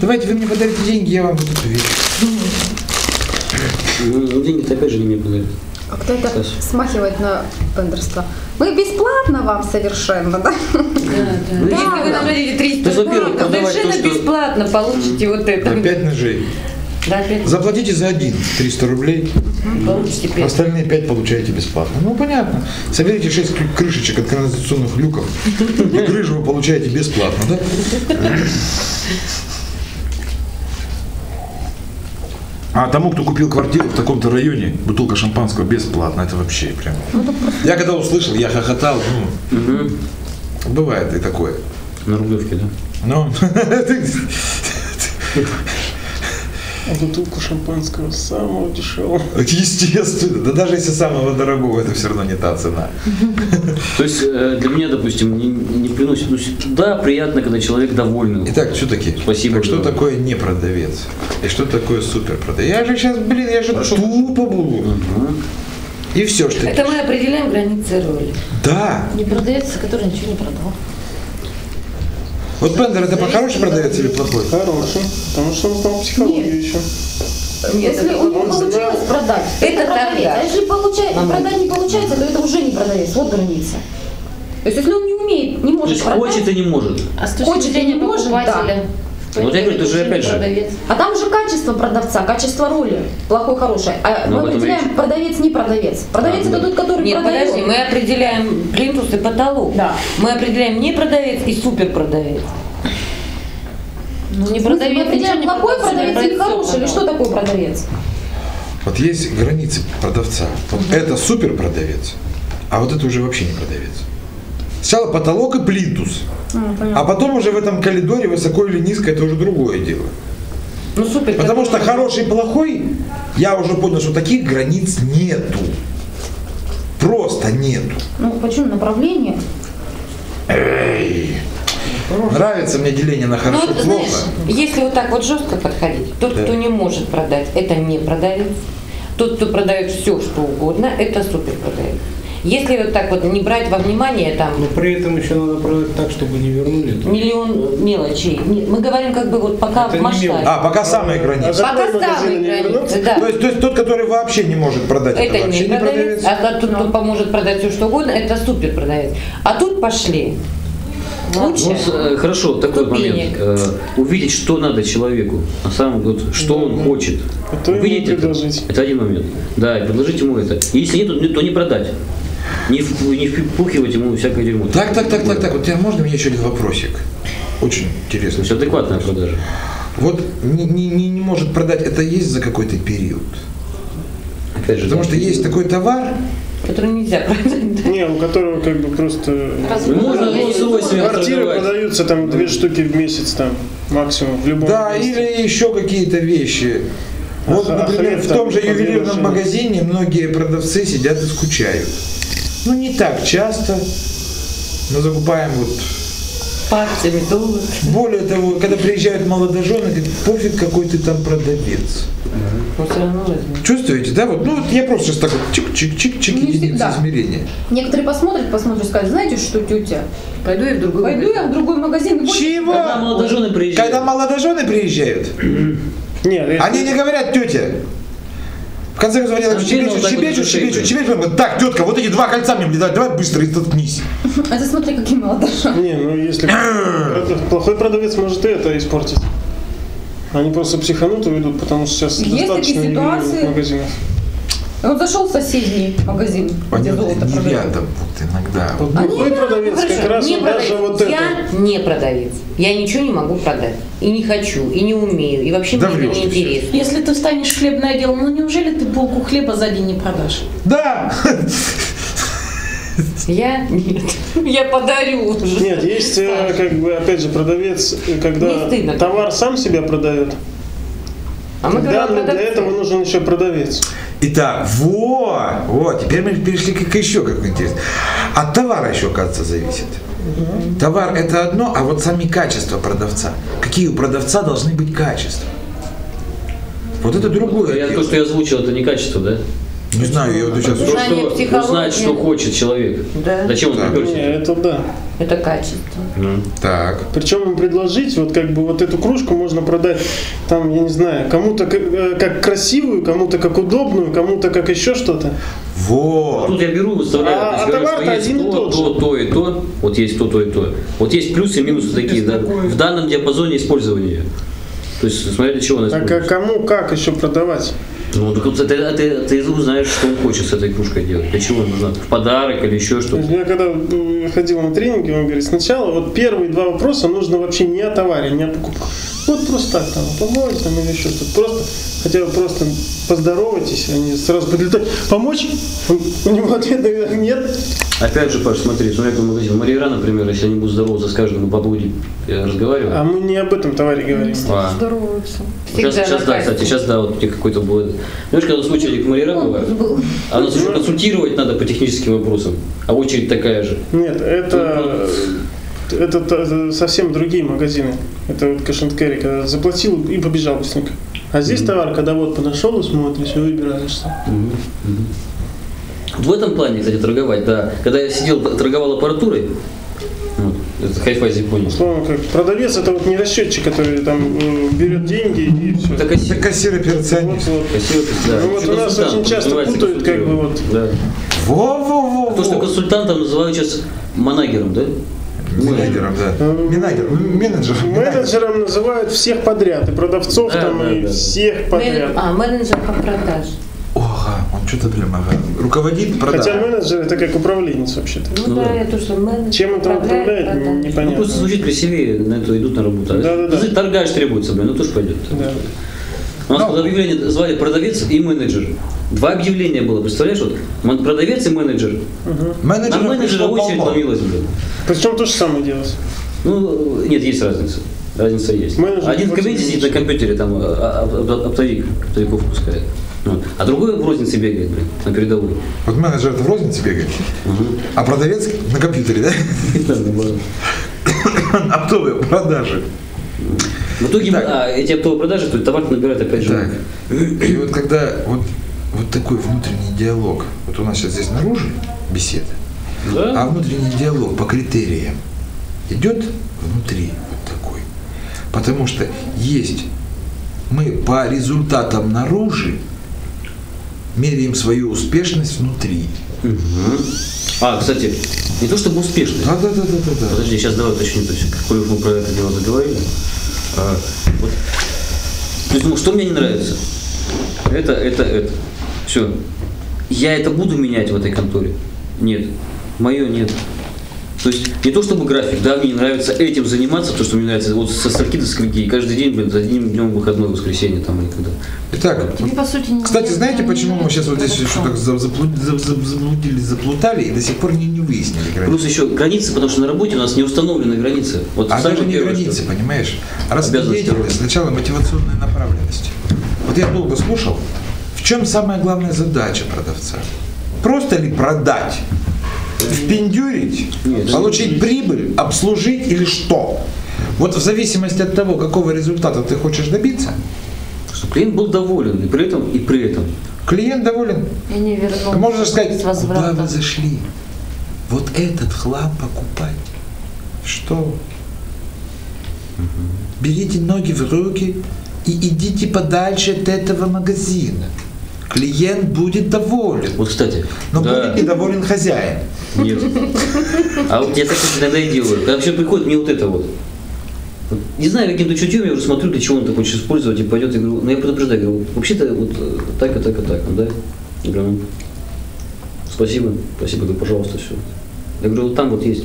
Давайте вы мне подарите деньги, я вам эту вещь. Ну, деньги-то опять же не мне подарят. Как-то это Сейчас. смахивает на пендерство. Мы бесплатно вам совершенно, да? Да, да. Ну, Если вы нам дадите 300 То есть, во-первых, франков, продавать совершенно бесплатно получите вот это. Опять ножей. Да, Заплатите за один 300 рублей, получите 5. остальные 5 получаете бесплатно. Ну, понятно. Соберите 6 кры- крышечек от канализационных люков, и крышу вы получаете бесплатно, да? А тому, кто купил квартиру в таком-то районе, бутылка шампанского бесплатно, это вообще прям. Я когда услышал, я хохотал, ну, бывает и такое. На Рублевке, да? А бутылку шампанского самого дешевого. естественно, да даже если самого дорогого, это все равно не та цена. То есть э, для меня, допустим, не, не приносит... Ну, да, приятно, когда человек довольный. Итак, все-таки, Спасибо, так что такое не продавец? И что такое супер продавец? Я же сейчас, блин, я же тупо буду. И все, что... Это мы определяем границы роли. Да. Не продавец, который ничего не продал. Вот Бендер это хороший продавец или плохой? Хороший, потому что он знал психологию еще. Если это у него он получилось продать, Это это продавец. А если получается, Мама. продать не получается, то это уже не продавец. Вот граница. То есть если он не умеет, не То может есть продать, хочет и не может. А с точки Хочет зрения не может, покупателя? Вот я говорю, это же уже опять же- продавец. а там уже качество продавца, качество роли, плохой, хороший. А Ну, мы определяем речь. продавец, не продавец. Продавец А, это да. тот, который Нет, продает. подожди, мы определяем плинтус и потолок. Да. Мы определяем не продавец и супер продавец. Ну, не смысле, продавец, мы определяем, плохой продал, продавец или продавец хороший, или что такое продавец? Вот есть границы продавца. Вот это супер продавец, а вот это уже вообще не продавец. Сначала потолок и плинтус. А потом уже в этом коридоре, высоко или низко, это уже другое дело. Ну супер. Потому что хороший и плохой, я уже понял, что таких границ нету. Просто нету. Ну, почему направление? Эй. Нравится мне деление на Ну хорошо вот, плохо. знаешь, если вот так вот жестко подходить, тот, Да. кто не может продать, это не продавец. Тот, кто продает все, что угодно, это супер продавец. Если вот так вот не брать во внимание там Но при этом еще надо продать так, чтобы не вернули. миллион мелочей, мы говорим как бы вот пока Это в масштабе. А, пока самые границы. за Пока самые границы, вернутся? да. То есть, то есть тот, который вообще не может продать, это, Это вообще не не продавец, продавец. а тот, кто поможет продать все, что угодно, это супер продавец. А тут пошли. Лучше. Ну, с- э, хорошо, такой Ступенек. момент. Э, увидеть, что надо человеку, на самом вот, что он хочет. Это ему Увидеть это, предложить. это один момент. Да, и предложить ему это. И Если нет, то не продать. Не, в- не впухивать ему всякое дерьмо. Так, так, так, так, так. Вот тебя можно мне еще один вопросик? Очень То интересно. есть адекватная продажа. Вот не, не, не, не может продать, это есть за какой-то период. Опять же, Потому да. что есть такой товар, который нельзя продать. да. Не, у которого как бы просто Можно ну, квартиры торговать. продаются там две штуки в месяц там максимум в любом да, месте. или еще какие-то вещи. Вот, А например, хлеб в том же ювелирном магазине многие продавцы сидят и скучают. Ну, не так часто. Мы закупаем вот Партиями долларов. Более того, когда приезжают молодожены, говорят, пофиг, какой ты там продавец. Но все равно возьму. Чувствуете, да? Вот, ну, вот я просто сейчас так вот чик-чик-чик-чик, единицы всегда. измерения. Некоторые посмотрят, посмотрят, скажут, знаете что, тетя, Пойду я в другой пойду я в другой магазин. Чего? Когда молодожены приезжают. Когда молодожены приезжают, Нет, если- они не говорят, тетя. В конце концов, они так щебечут, щебечут, щебечут, щебечут, так, тетка, вот эти два кольца мне, блядь, давай быстро и заткнись. Это смотри, какие молодожены. Не, ну если плохой продавец может и это испортить. Они просто психанут и уйдут, потому что сейчас Есть достаточно такие ситуации. магазинов. Вот зашел в соседний магазин, где золото Не продают. вот иногда. Плохой продавец как Хорошо, раз не он продавец. даже вот это. Я не продавец. Я ничего не могу продать. И не хочу, и не умею, и вообще Да мне это не интересно. Если ты встанешь в хлебное дело, ну неужели ты булку хлеба за день не продашь? Да! Я нет. Я подарю уже. Нет, есть э, как бы опять же продавец, э, когда товар сам себя продает. А мы Тогда говорим о для этого нужен еще продавец. Итак, во, вот, теперь мы перешли к, к еще как интересно. От товара еще, оказывается, зависит. Товар это одно, а вот сами качества продавца. Какие у продавца должны быть качества? Вот это другое. Я, то, что я озвучил, это не качество, да? Не знаю, я вот сейчас... То, что узнать, что хочет человек. Да. Зачем он приперся? Не, это да. Это качество. Ну. Так. Причем им предложить, вот как бы вот эту кружку можно продать, там, я не знаю, кому-то как, э, как красивую, кому-то как удобную, кому-то как еще что-то. Вот. Тут я беру, выставляю, А- то есть а говорю, товар-то что есть один и то, тот же. то, то и то, вот есть то, то и то. Вот есть плюсы и минусы такие, да, в данном диапазоне использования. То есть, смотря для чего она Так а используется. кому как еще продавать? Ну, так вот ты, ты, ты узнаешь, что он хочет с этой кружкой делать. Для чего нужна? В подарок или еще что-то. Я когда э, ходил на тренинги, он говорит, сначала вот первые два вопроса нужно вообще не о товаре, не о покупках. Вот просто так там, помочь там или еще что-то. Просто, хотя бы просто поздоровайтесь, они сразу подлетают. Помочь? У него ответа нет. Опять же, Паш, смотри, смотри, какой магазин. Марьера, например, если они будут здороваться с каждым по поводу я разговариваю. А мы не об этом товаре говорим. А. Здороваются. Сейчас, сейчас, да, кстати, сейчас, да, вот мне какой-то был... Знаешь, когда случай к Марьера бывает, а нас еще консультировать надо по техническим вопросам, а очередь такая же. Нет, это, это, т- совсем другие магазины. Это вот Carry, когда заплатил и побежал быстренько. А здесь товар, когда вот подошел и смотришь, и выбираешь сам. Вот в этом плане, кстати, торговать, да. Когда я сидел, торговал аппаратурой, вот, это хай-фай из Японии. Словно как продавец это вот не расчетчик, который там э, берет деньги и все. Это кассир. кассир Вот, операционист. вот. Кассир, да. Ну вот у нас очень часто путают, как бы вот. Да. Во-во-во. То, что консультантом называют сейчас манагером, да? Менеджером, да. Менеджер. Менеджер. Менеджером называют всех подряд, и продавцов Да, там, да, и да. всех подряд. А, менеджер по продаже. Ага, Он что-то прям ага, руководит Хотя продажей. менеджер это как управленец вообще-то. Ну, Ну да, да. я тоже менеджер. Чем это управляет, да, да. Ну, непонятно. просто звучит красивее, на это идут на работу. А Да-да-да. если торгаш требуется, блин, ну тоже пойдет. Да. У нас Ну. когда объявление звали продавец и менеджер. Два объявления было, представляешь? Вот продавец и менеджер. На Менеджеров менеджера пришло очередь полно. ломилась, блин. Причем то же самое делать. Ну, нет, есть разница. Разница есть. Менеджер Один в кабинете сидит на компьютере, там а, а, а, оптовик, оптовиков пускает. Вот. А другой в рознице бегает, блин, на передовую. Вот менеджер это в рознице бегает, Мгм. а продавец на компьютере, да? Оптовые продажи. В итоге Так. а, эти оптовые продажи, то есть товар набирает опять же. Так. И вот когда вот, вот такой внутренний диалог, вот у нас сейчас здесь наружу беседа, Да? а внутренний диалог по критериям идет внутри вот такой. Потому что есть мы по результатам наружу меряем свою успешность внутри. Мгм. А, кстати, не то чтобы успешный. Да, да, да, да, да. Подожди, сейчас давай уточню, то есть, коли мы про это дело заговорили. Вот. То есть, ну, что мне не нравится? Это, это, это. Все. Я это буду менять в этой конторе? Нет. Мое нет. То есть не то чтобы график, да, мне не нравится этим заниматься, то, что мне нравится вот со скольки до скольки, и каждый день, блин, за одним днем выходной, воскресенье там или когда. Итак, Тебе, по сути, не- Кстати, знаете, не- почему мы сейчас вот здесь еще так за- заблуд- за- за- заблудились, заплутали и до сих пор не, не выяснили границы? Плюс еще границы, потому что на работе у нас не установлены границы. Вот А даже не первое, границы, что- понимаешь? Раз деятельность, сначала мотивационная направленность. Вот я долго слушал, в чем самая главная задача продавца? Просто ли продать? Впендюрить? Нет, получить прибыль? Обслужить или что? Вот в зависимости от того, какого результата ты хочешь добиться, Чтобы клиент был доволен и при этом, и при этом. клиент доволен. И не вернул. Можно сказать, куда возвратом. вы зашли? Вот этот хлам покупать. Что? Берите ноги в руки и идите подальше от этого магазина. Клиент будет доволен. Вот, кстати, Но да, будет недоволен хозяин. нет. А вот я так иногда и делаю. Когда вообще приходит мне вот это вот. Вот Не знаю, каким-то чутьем я уже смотрю, для чего он это хочет использовать, и пойдет, и говорю, ну я предупреждаю, говорю, вообще-то вот э, так и так и так, ну да? Я говорю, ну, спасибо, спасибо, говорю, пожалуйста, все. Я говорю, вот там вот есть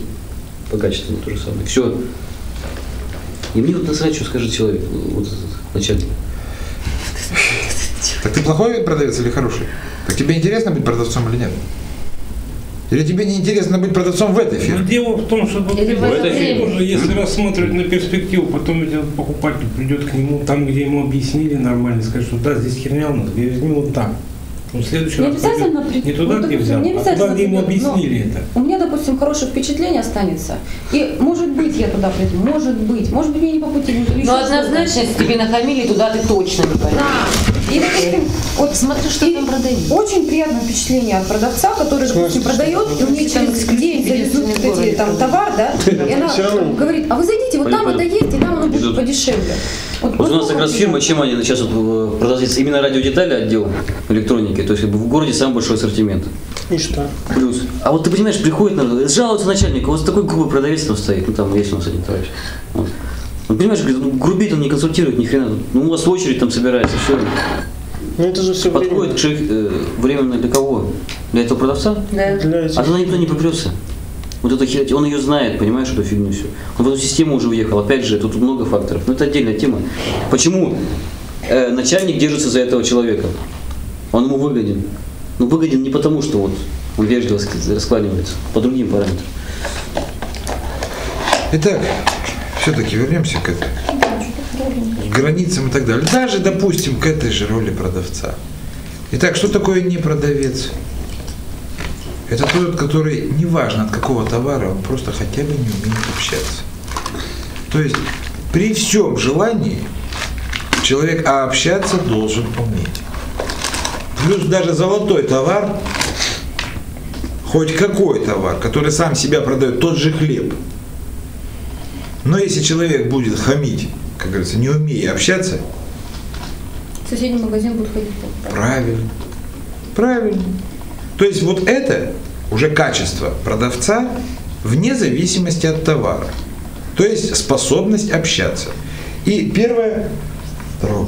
по качеству то же самое. Все. И мне вот насрать, что скажет человек, вот этот начальник. Так ты плохой продавец или хороший? Так тебе интересно быть продавцом или нет? Или тебе не интересно быть продавцом в этой Но фирме? дело в том, что вот в это это время. тоже, если рассматривать на перспективу, потом этот покупатель придет к нему, там, где ему объяснили нормально, скажет, что да, здесь херня у нас, возьми вот так. Он в следующий Не раз обязательно пойдет при- не туда, ну, где взял, не а туда, обязательно где ему придет, но- объяснили это. У меня, допустим, хорошее впечатление останется. И, может быть, я туда приду, может быть. Может быть, мне не по пути. еще Ну, однозначно, если тебе нахамили, туда ты точно не пойдешь. Да. И, допустим, вот Смотри, что и там продают. Очень приятное впечатление от продавца, который, допустим, продает, и у нее через день завезут вот эти, там, товар, да, и она говорит, а вы зайдите, вот там это есть, и там оно будет подешевле. Вот у нас как раз фирма, чем они сейчас вот э, продолжается, именно радиодетали отдел электроники, то есть как бы в городе самый большой ассортимент. И что? Плюс. А вот ты понимаешь, приходит, жалуется начальник, вот такой грубый продавец там стоит, ну там есть у нас один товарищ. Вот. Он, понимаешь, говорит, ну, грубит он не консультирует ни хрена, ну у вас очередь там собирается, все. Ну это же все время Подходит человек э, временно для кого? Для этого продавца? Да. для этих. А туда никто не попрется. Вот это хер, он ее знает, понимаешь, эту фигню все. Он в эту систему уже уехал. Опять же, тут много факторов. Но это отдельная тема. Почему э, начальник держится за этого человека? Он ему выгоден. Ну, выгоден не потому, что вот он вежливо ск- раскланивается, по другим параметрам. Итак, все-таки вернемся к этому. К границам и так далее. Даже, допустим, к этой же роли продавца. Итак, что такое не продавец? Это тот, который, неважно от какого товара, он просто хотя бы не умеет общаться. То есть при всем желании человек а общаться должен уметь. Плюс даже золотой товар, хоть какой товар, который сам себя продает, тот же хлеб. Но если человек будет хамить, как говорится, не умея общаться, В соседний магазин будут ходить. покупать. Правильно. Правильно. То есть вот это уже качество продавца вне зависимости от товара. То есть способность общаться. И первое, второе,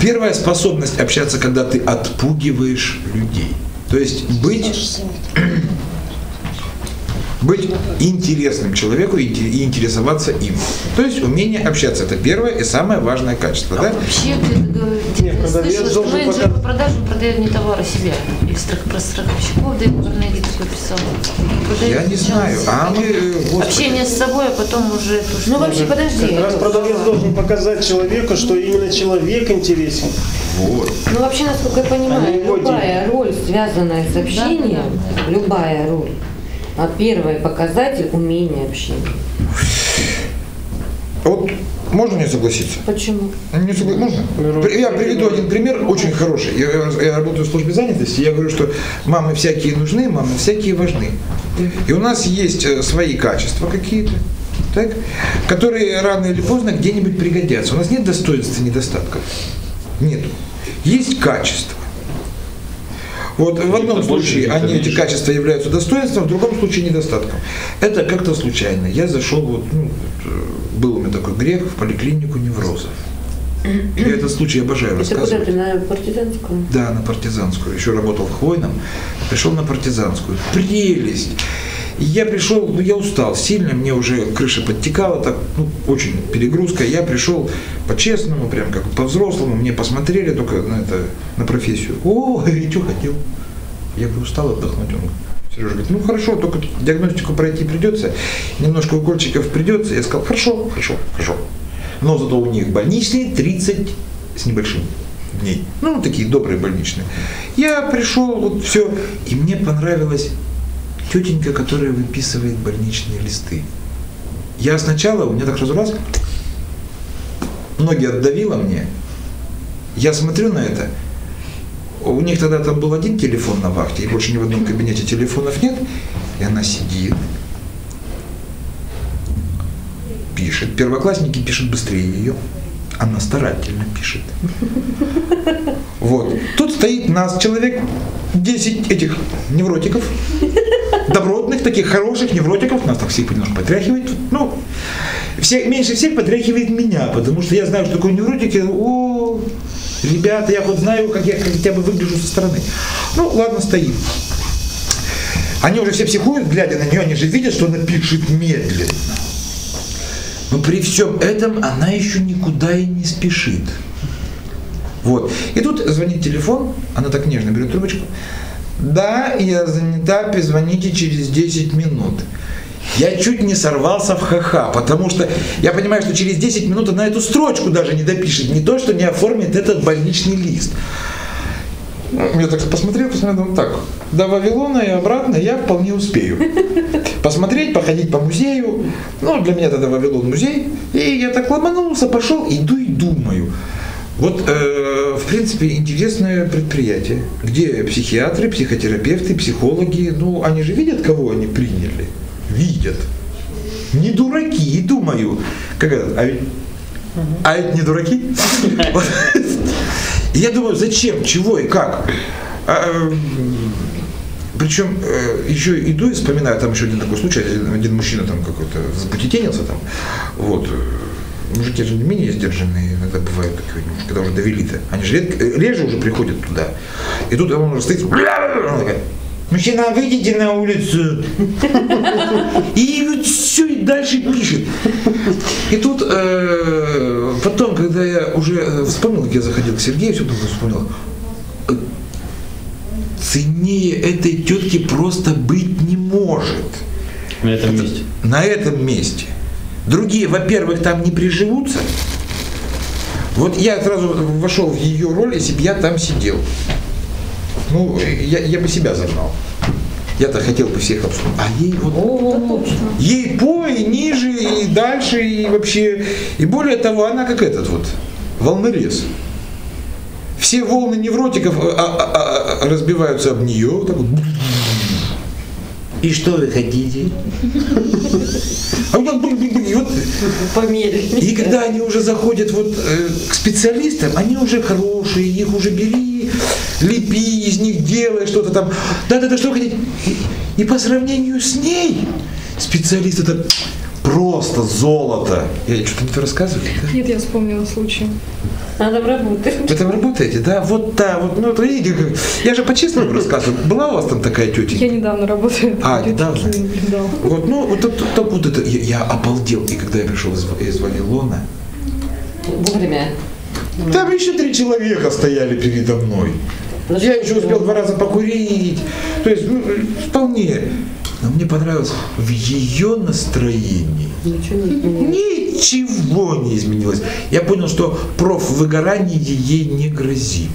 Первая способность общаться, когда ты отпугиваешь людей. То есть быть, быть интересным человеку и инте- и интересоваться им. То есть умение общаться. Это первое и самое важное качество. Да? Вообще, ты, Нет, ты слышала, что менеджер пока- по продажам продает не товар, а себя. Или страх, про страховщиков, да, я Карнеги такой писал. Продает Я не знаю. А мы, э, господи. Общение с собой, а потом уже то, что... Ну вообще, подожди. Как раз продавец должен показать человеку, что именно человек интересен. Вот. Ну вообще, насколько я А понимаю, его любая роль, связанная с общением, любая роль, а первый показатель умения общения. Вот можно не согласиться? Почему? Не согла- Можно? Я приведу один пример, очень хороший. Я, я работаю в службе занятости, я говорю, что мамы всякие нужны, мамы всякие важны. И у нас есть э, свои качества какие-то, так, которые рано или поздно где-нибудь пригодятся. У нас нет достоинств и недостатков. Нет. Есть качества. Вот в одном случае они, эти качества являются достоинством, в другом случае недостатком. Это как-то случайно. Я зашел, вот, ну, э, был у меня такой грех в поликлинику неврозов. Я этот случай обожаю Это куда рассказывать. ты, на партизанскую? Да, на партизанскую. Еще работал в Хвойном. Пришел на партизанскую. Прелесть. Я пришел, ну я устал сильно, мне уже крыша подтекала, так, ну, очень перегрузка. Я пришел по-честному, прям как по-взрослому, мне посмотрели только на это, на профессию. О, и что хотел? Я говорю, устал отдохнуть. Он Сережа говорит, ну хорошо, только диагностику пройти придется, немножко укольчиков придется. Я сказал, хорошо, хорошо, хорошо. Но зато у них больничные 30 с небольшим дней. Ну, такие добрые больничные. Я пришел, вот все, и мне понравилась тетенька, которая выписывает больничные листы. Я сначала, у меня так сразу раз, ноги отдавило мне. Я смотрю на это, у них тогда там был один телефон на вахте, и больше ни в одном кабинете телефонов нет. И она сидит, пишет. Первоклассники пишут быстрее ее. Она старательно пишет. Вот. Тут стоит нас человек 10 этих невротиков, добротных, таких хороших невротиков, нас так всех немножко потряхивает. Ну, все, меньше всех потряхивает меня, потому что я знаю, что такое невротики. О, ребята, я вот знаю, как я хотя бы выгляжу со стороны. Ну, ладно, стоим. Они уже все психуют, глядя на нее, они же видят, что она пишет медленно. Но при всем этом она еще никуда и не спешит. Вот. И тут звонит телефон, она так нежно берет трубочку. Да, я занята, позвоните через 10 минут. Я чуть не сорвался в ха-ха, потому что я понимаю, что через 10 минут она эту строчку даже не допишет, не то, что не оформит этот больничный лист. Я так посмотрел, посмотрел, думаю, так, до Вавилона и обратно я вполне успею. Посмотреть, походить по музею. Ну, для меня тогда Вавилон музей. И я так ломанулся, пошел, иду и думаю. Вот, э, в принципе, интересное предприятие, где психиатры, психотерапевты, психологи, ну, они же видят, кого они приняли. Видят. Не дураки, думаю. Как это? А ведь, а ведь не дураки? Я думаю, зачем, чего и как? А, эм, причем э, еще иду и вспоминаю, там еще один такой случай, один, один мужчина там какой-то запутетенился там, вот, э, мужики же не менее сдержанные иногда бывают, такие, немножко, когда уже довели-то, они же редко, э, реже уже приходят туда, и тут он уже стоит, Мужчина, выйдите на улицу. И вот все, и дальше пишет. И тут э, потом, когда я уже э, вспомнил, как я заходил к Сергею, все только вспомнил, ценнее этой тетки просто быть не может. На этом месте. На этом месте. Другие, во-первых, там не приживутся. Вот я сразу вошел в ее роль, если бы я там сидел. Ну, я, я бы себя загнал. Я-то хотел бы всех обслужить. А ей вот... Ей по, и ниже, и дальше, и вообще... И более того, она как этот вот, волнорез. Все волны невротиков а, а, а, разбиваются об нее. вот так вот. И что вы хотите? А вот, и вот Померили. и когда они уже заходят вот э, к специалистам, они уже хорошие, их уже бери, лепи из них, делай что-то там. Да-да-да, что хотите? И, и по сравнению с ней специалист это просто золото. Я что-то не то рассказываю, да? Нет, я вспомнила случай. Надо работать. Вы там работаете, да? Вот да, вот, ну, вот видите, я же по-честному рассказываю. Была у вас там такая Я тетенька? недавно работаю. А, недавно? Да. Вот, ну, вот, это- это- вот это, я, я обалдел. И когда я пришел из, из Вавилона, Вовремя. там еще три человека стояли передо мной. Я еще успел два раза покурить. То есть, ну, вполне. Но мне понравилось в ее настроении. Ничего не изменилось. Ничего не изменилось. Я понял, что профвыгорание ей не грозит.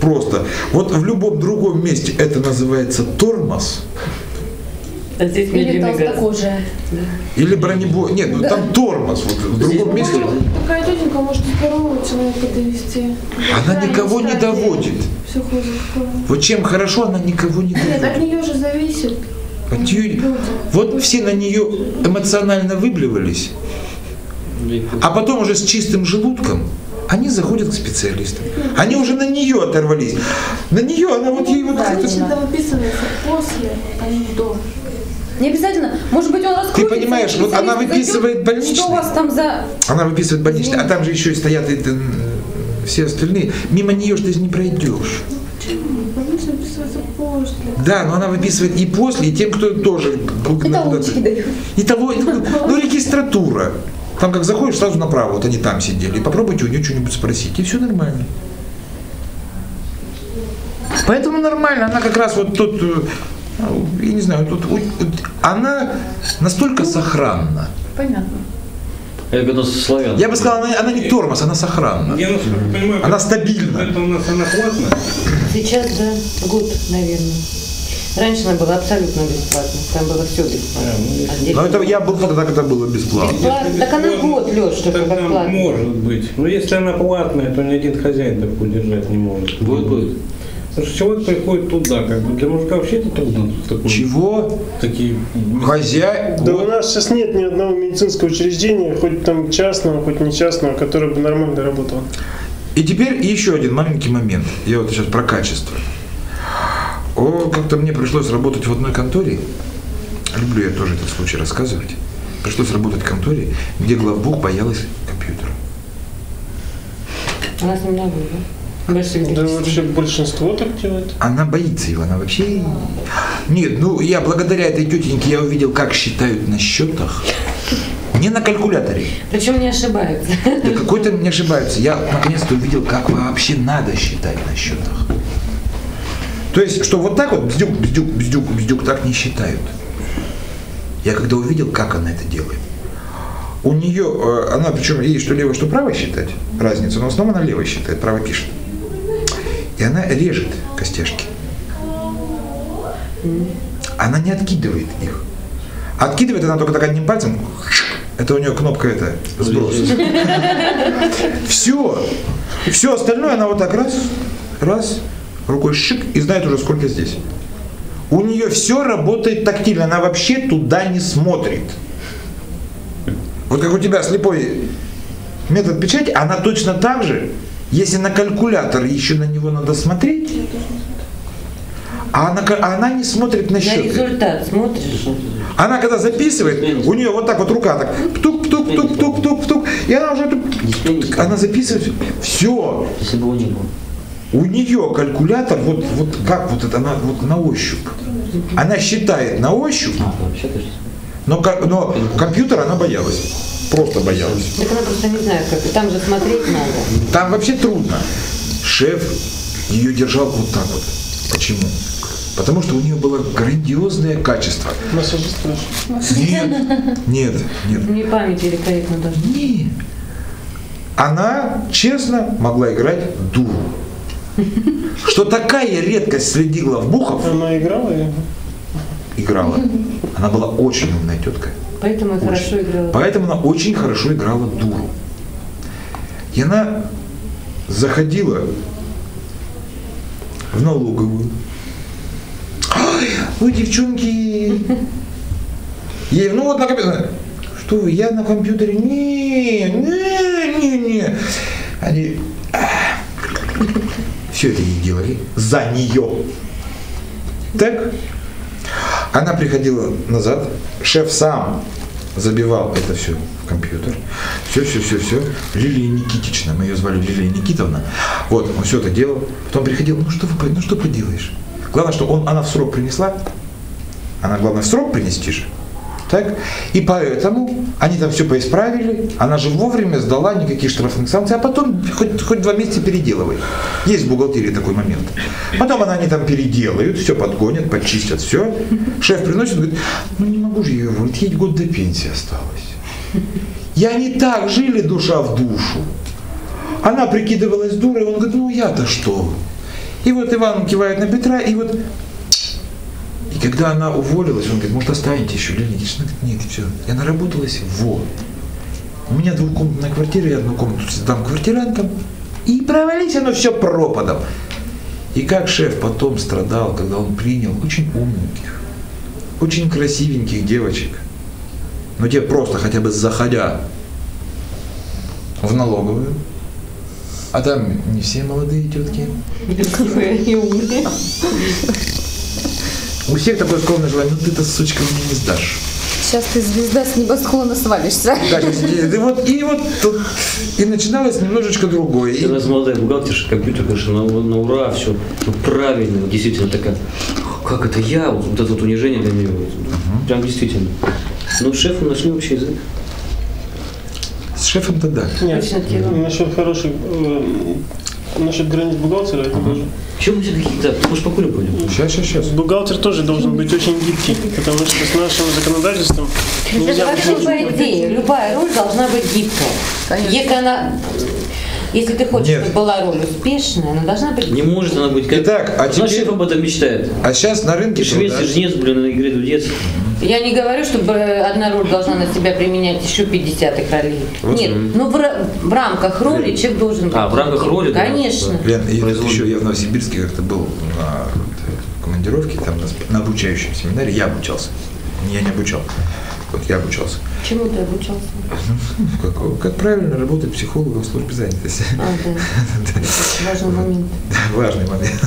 Просто. Вот в любом другом месте это называется тормоз А здесь Или толстокожая. или бронебой. Нет, ну там тормоз. Вот в другом месте. Такая тетенька может здорового человека довести. Она никого не доводит. Все хуже. Вот чем хорошо, она никого не Нет, доводит. от нее же зависит. Вот все на нее эмоционально выблевались, а потом уже с чистым желудком они заходят к специалистам. Они уже на нее оторвались. На нее она вот ей вот как-то- Всегда выписывается после, а не до. Не обязательно. Может быть, он раскрутится. понимаешь, и вот она выписывает больничный. Что у вас там за... Она выписывает больничный, а там же еще и стоят это, все остальные. Мимо нее же ты не пройдешь. После. Да, но она выписывает и после, и тем, кто тоже... И талончики дают. И того, ну, регистратура. Там как заходишь, сразу направо, вот они там сидели. И попробуйте у нее что-нибудь спросить, и все нормально. Поэтому нормально, она как раз вот тут, э, я не знаю, тут, она настолько сохранна. Понятно. Я когда славян. Я бы сказал, она, она не тормоз, она сохранна. Я насколько понимаю, Она стабильна. это у нас она платная. Сейчас, да, год, наверное. Раньше она была абсолютно бесплатной. Там было все бесплатно. Но Отдельно. это я был тогда, когда было бесплатно. Бесплатно. Так она год, Леш, чтобы Тогда как платно. может быть. Но если она платная, то ни один хозяин так удержать не может. Будет, будет. Потому что человек приходит туда, как бы для мужика вообще это трудно. такой- Чего? Такие Хозяин? Да у нас сейчас нет ни одного медицинского учреждения, хоть там частного, хоть не частного, которое бы нормально работало. И теперь еще один маленький момент. Я вот сейчас про качество. О, как-то мне пришлось работать в одной конторе. Люблю я тоже этот случай рассказывать. Пришлось работать в конторе, где главбух боялась компьютера. У нас немного, да? Больших Да вообще большинство так делает. Она боится его, она вообще... Нет, ну я благодаря этой тетеньке я увидел, как считают на счетах. Не на калькуляторе. Причем не ошибаются. Да какой-то не ошибаются. Я наконец-то увидел, как вообще надо считать на счетах. То есть, что вот так вот бздюк, бздюк, бздюк, бздюк так не считают. Я когда увидел, как она это делает. У нее, э, она причем ей что лево, что право считать, разница, но в основном она лево считает, право пишет. И она режет костяшки. Она не откидывает их. Откидывает она только так одним пальцем. Это у нее кнопка это сброс. Все. Все остальное она вот так раз, раз, рукой шик и знает уже сколько здесь. У нее все работает тактильно, она вообще туда не смотрит. Вот как у тебя слепой метод печати, она точно так же, если на калькулятор еще на него надо смотреть, а она, а она не смотрит на На счеты. результат смотришь. Она когда записывает, у нее вот так вот рука так птук, и она уже тут, она записывает все. Если бы его не было. У нее калькулятор вот, вот как вот это, она вот на ощупь. Она считает на ощупь, А, но, но компьютер она боялась. Просто боялась. Так она просто не знает, как. Там же смотреть надо. Там вообще трудно. Шеф ее держал вот так вот. Почему? Потому что у нее было грандиозное качество. Массажист. Нет, нет, нет. Не память великолепно должна. Не. Она честно могла играть дуру. Что такая редкость среди главбухов Она играла и играла. Она была очень умная тетка. Поэтому и хорошо играла. Поэтому она очень хорошо играла дуру. И она заходила в налоговую. Ой, вы, девчонки. Ей, ну вот на компьютере. Что я на компьютере? Не, не, не, не. Они все это ей делали за нее. Так? Она приходила назад, шеф сам забивал это все в компьютер. Все, все, все, все. Лилия Никитична, мы ее звали Лилия Никитовна. Вот, он все это делал. Потом приходил, ну что, вы, ну что поделаешь? Главное, что он, она в срок принесла. Она, главное, в срок принести же. Так? И поэтому они там все поисправили, она же вовремя сдала никаких штрафных санкций, а потом хоть, хоть два месяца переделывай. Есть в бухгалтерии такой момент. Потом она, они там переделают, все подгонят, почистят, все. Шеф приносит, говорит, ну не могу же ее уволить, ей год до пенсии осталось. И они так жили душа в душу. Она прикидывалась дурой, он говорит, ну я-то что? И вот Иван кивает на Петра, и вот и когда она уволилась, он говорит, может останете еще, Леонид Ильич? Она говорит, нет, все, я наработалась, вот. У меня двухкомнатная квартира, я одну комнату сдам квартирантам, и провались оно все пропадом. И как шеф потом страдал, когда он принял очень умненьких, очень красивеньких девочек, но те просто хотя бы заходя в налоговую, а там не все молодые тетки, И умные. У всех такое скромное желание, ну ты-то, сучка, мне не сдашь. Сейчас ты звезда с небосклона свалишься. Да, и, и вот, и вот тут, и начиналось немножечко другое. И у нас молодая бухгалтерша, компьютер, конечно, на, на ура, все ну, правильно, действительно такая, как это я, вот, вот это вот унижение для нее, вот, прям действительно. Но шефу нашли общий язык. с шефом-то да. Нет, насчет хороших, э, насчет границ бухгалтера, это тоже. Чем мы все какие-то, мы же покурим пойдем. Сейчас, сейчас, сейчас. Бухгалтер тоже должен быть очень гибкий, потому что с нашим законодательством Это нельзя вообще по идее, любая роль должна быть гибкая. Если она, если ты хочешь, Нет. чтобы была роль успешная, она должна быть Не может она быть как... Итак, а теперь- шеф об этом мечтает. А сейчас на рынке И швец, труда- и жнец, блин, игры дудец. Я не говорю, чтобы одна роль должна на себя применять еще 50 ролей. Нет, ну в, в рамках роли человек должен быть. А, в рамках роли, да, Конечно. Лен, и вот Производный. еще я в Новосибирске как-то был на командировке, там на, на обучающем семинаре, я обучался. Я не обучал. Вот я обучался. Чему ты обучался? Как, как правильно работать психологом в службе занятости. А, да. Важный момент. Важный момент.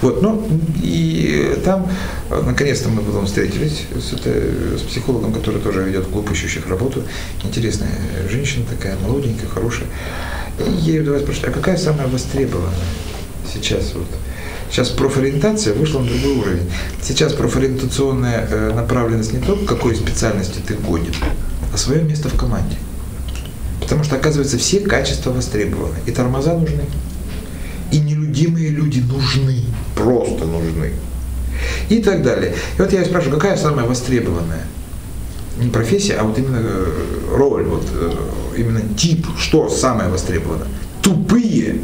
Вот, ну, и там, наконец-то мы потом встретились с, этой- с психологом, который тоже ведет клуб ищущих работу. Интересная женщина такая, молоденькая, хорошая. И ее давай спрашиваю, а какая самая востребованная сейчас вот? Сейчас профориентация вышла на другой уровень. Сейчас профориентационная э, направленность не то, к какой специальности ты годен, а свое место в команде. Потому что, оказывается, все качества востребованы. И тормоза нужны, и нелюдимые люди нужны, просто нужны. И так далее. И вот я спрашиваю, какая самая востребованная? Не профессия, а вот именно э, роль, вот э, именно тип, что самое востребовано? Тупые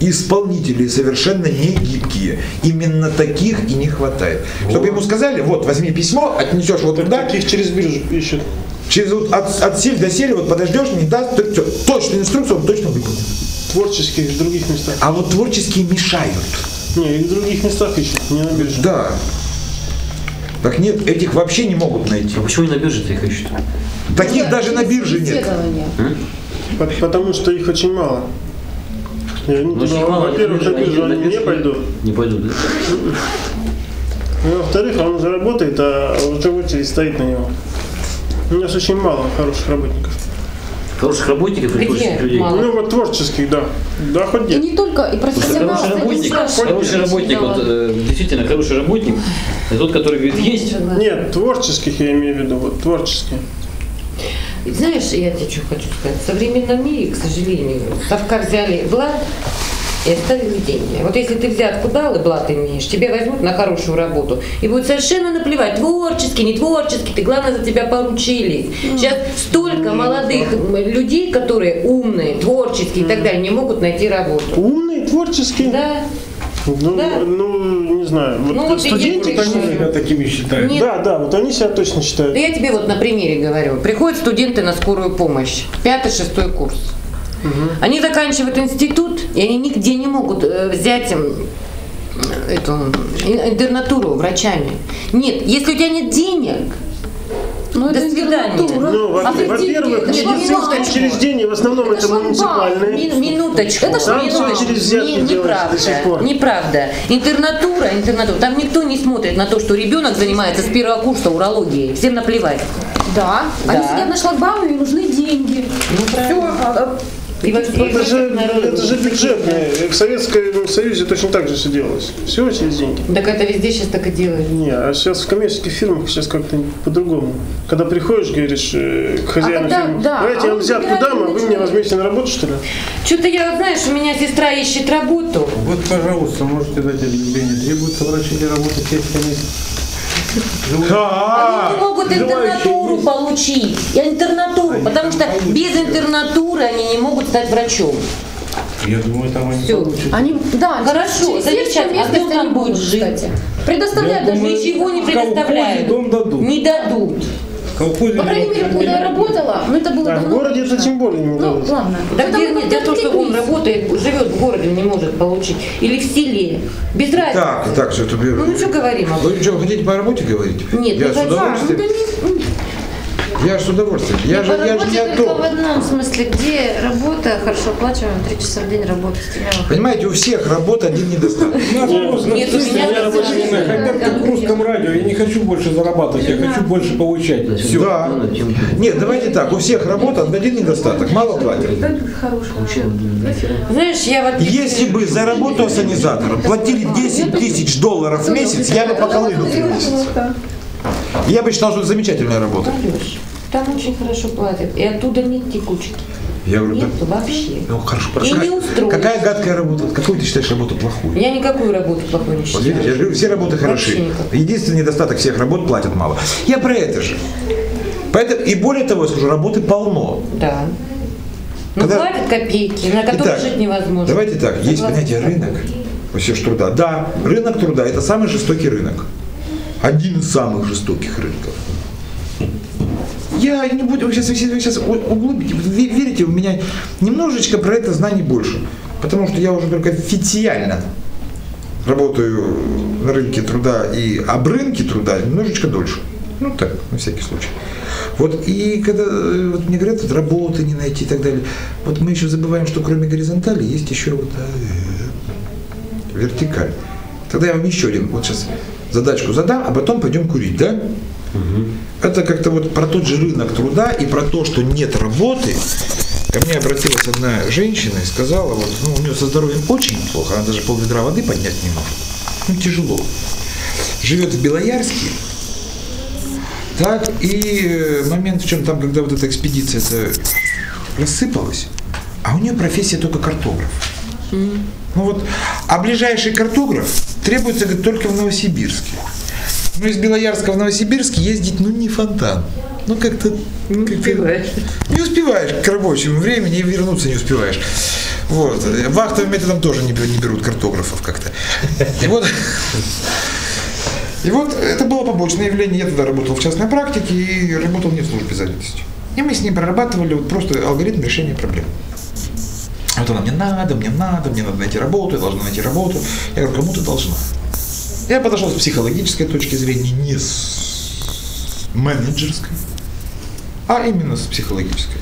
исполнители совершенно не гибкие. Именно таких и не хватает. Чтобы ему сказали, вот, возьми письмо, отнесешь вот туда, Таких через биржу ищут. через вот от, от сель до сели, вот подождешь, не даст, то всё, точную инструкцию он точно выполнит. Творческих в других местах. А вот творческие мешают. Не, и в других местах ищут, не на бирже. Да. Так нет, этих вообще не могут найти. А почему не на бирже-то их ищут? Таких даже на бирже нет. Потому что их очень мало. И Ну, туда, их мало, во-первых, они- биржу они не пойдут. Не пойдут, да? Ну, во-вторых, он уже работает, а уже очередь стоит на него. У нас очень мало хороших работников. Хороших работников и Где творческих людей. мало? Ну, вот творческих, да. Да, хоть И где. не только, и профессионалы. хороший работник, хороший работник, вот, э, действительно хороший работник, это тот, который говорит, есть, Нет, творческих я имею в виду, вот творческие. И Знаешь, я тебе что хочу сказать. В современном мире, к сожалению, совка взяли блат и оставили деньги. Вот если ты взятку дал и блат имеешь, тебе возьмут на хорошую работу. И будет совершенно наплевать, творческий, не творческий, ты главное за тебя поручились. Сейчас столько молодых людей, которые умные, творческие и так далее, не могут найти работу. Умные, творческие. Да. Ну, Да. ну, знаю. Вот Ну, вот студенты, идите, они- Себя такими считают. Нет. Да, да, вот они себя точно Да считают. я тебе вот на примере говорю. Приходят студенты на скорую помощь, пятый-шестой курс. Они заканчивают институт, и они нигде не могут э, взять м, эту ин- интернатуру врачами. Нет, если у тебя нет денег, Ну, До свидания. Ну, А во-первых, Нет, учреждения в основном Это это. Мин- минуточку. Это всё минуточку. через взятки Не- делается до сих пор. Неправда. Неправда. Интернатура, интернатура. Там никто не смотрит на то, что ребенок занимается с первого курса урологией. Всем наплевать. Да. Они Да. сидят на шлагбауме, им нужны деньги. Ну, правильно. И во всех Это же, это же бюджетное. В Советском Союзе точно так же все делалось. Все через деньги. Так это везде сейчас так и делают. Не, а сейчас в коммерческих фирмах сейчас как-то по-другому. Когда приходишь, говоришь э, к хозяину когда- фирмы, да, давайте а я он взятку дам, а вы мне возьмете на работу, что ли? Что-то я, знаешь, у меня сестра ищет работу. Вот, пожалуйста, можете дать объявление. Требуется врач или работа 6 месяцев. Они не могут интернатуру получить. Интернатуру, потому что без интернатуры они не могут стать врачом. Я думаю, там они Всё. получат. Они, да, Хорошо, замечательно. А местность там они будет будут, жить? Предоставляют даже Ничего не предоставляют. дом дадут. Не дадут. В колхозе По крайней мере, куда я работала, ну это было А в давно, городе это тем более не Ну, ладно. Дело мы нет, как-то дело в том, что он работает, живет в городе, не может получить. Или в селе. Без разницы. Так, так, все, это... Ну, ну что говорим об Вы что, хотите по работе говорить? Нет, я не с удовольствием. Ну, да не- Я с удовольствием. Я, же, по я же не только в одном смысле, где работа хорошо оплачиваемая, три часа в день выходными. Понимаете, у всех работа один недостаток. У нас просто Нет, у меня хотят как в русском радио. Я не хочу больше зарабатывать, я хочу больше получать. Все. Да. Нет, давайте так, у всех работа один недостаток, мало платят. Знаешь, я вот... Если бы за работу ассанизатором платили 10 тысяч долларов в месяц, я бы поколынул три месяца. Я бы считал, что это замечательная работа. Там очень хорошо платят, и оттуда нет текучки. Я говорю, да, Нет вообще. ну хорошо, какая, не какая гадкая работа? Какую ты считаешь работу плохую? Я никакую работу плохой не Вот считаю. видите, я говорю, все работы Вообще хороши. Единственный недостаток всех работ платят мало. Я про это же. Поэтому, и более того, я скажу, работы полно. Да. Ну, Когда- платят копейки, на которые Итак, жить невозможно. Давайте так, есть Согласна. понятие рынок, ж труда. Да, рынок труда – это самый жестокий рынок. Один из самых жестоких рынков. Я не буду, сейчас, вы сейчас углубите, верите, у меня немножечко про это знаний больше. Потому что я уже только официально работаю на рынке труда и об рынке труда немножечко дольше. Ну так, на всякий случай. Вот и когда э, вот мне говорят, вот работы не найти и так далее, вот мы еще забываем, что кроме горизонтали есть еще вот э, вертикаль. Тогда я вам еще один, вот сейчас задачку задам, а потом пойдем курить, да? Это как-то вот про тот же рынок труда и про то, что нет работы. Ко мне обратилась одна женщина и сказала, вот, ну, у нее со здоровьем очень плохо, она даже пол ведра воды поднять не может. Ну, тяжело. Живет в Белоярске. Так, и э, момент в чем там, когда вот эта экспедиция это рассыпалась, а у нее профессия только картограф. Ну вот, а ближайший картограф требуется говорит, только в Новосибирске. Ну, из Белоярска в Новосибирск ездить, ну, не фонтан. Ну, как-то... Не успеваешь. Не успеваешь к рабочему времени и вернуться не успеваешь. Вот. Вахтовым методом тоже не, не берут картографов как-то. И вот... И вот это было побочное явление. Я тогда работал в частной практике и работал не в службе занятости. И мы с ним прорабатывали вот просто алгоритм решения проблем. Вот она, мне надо, мне надо, мне надо найти работу, я должна найти работу. Я говорю, кому ты должна? Я подошел с психологической точки зрения, не с менеджерской, а именно с психологической.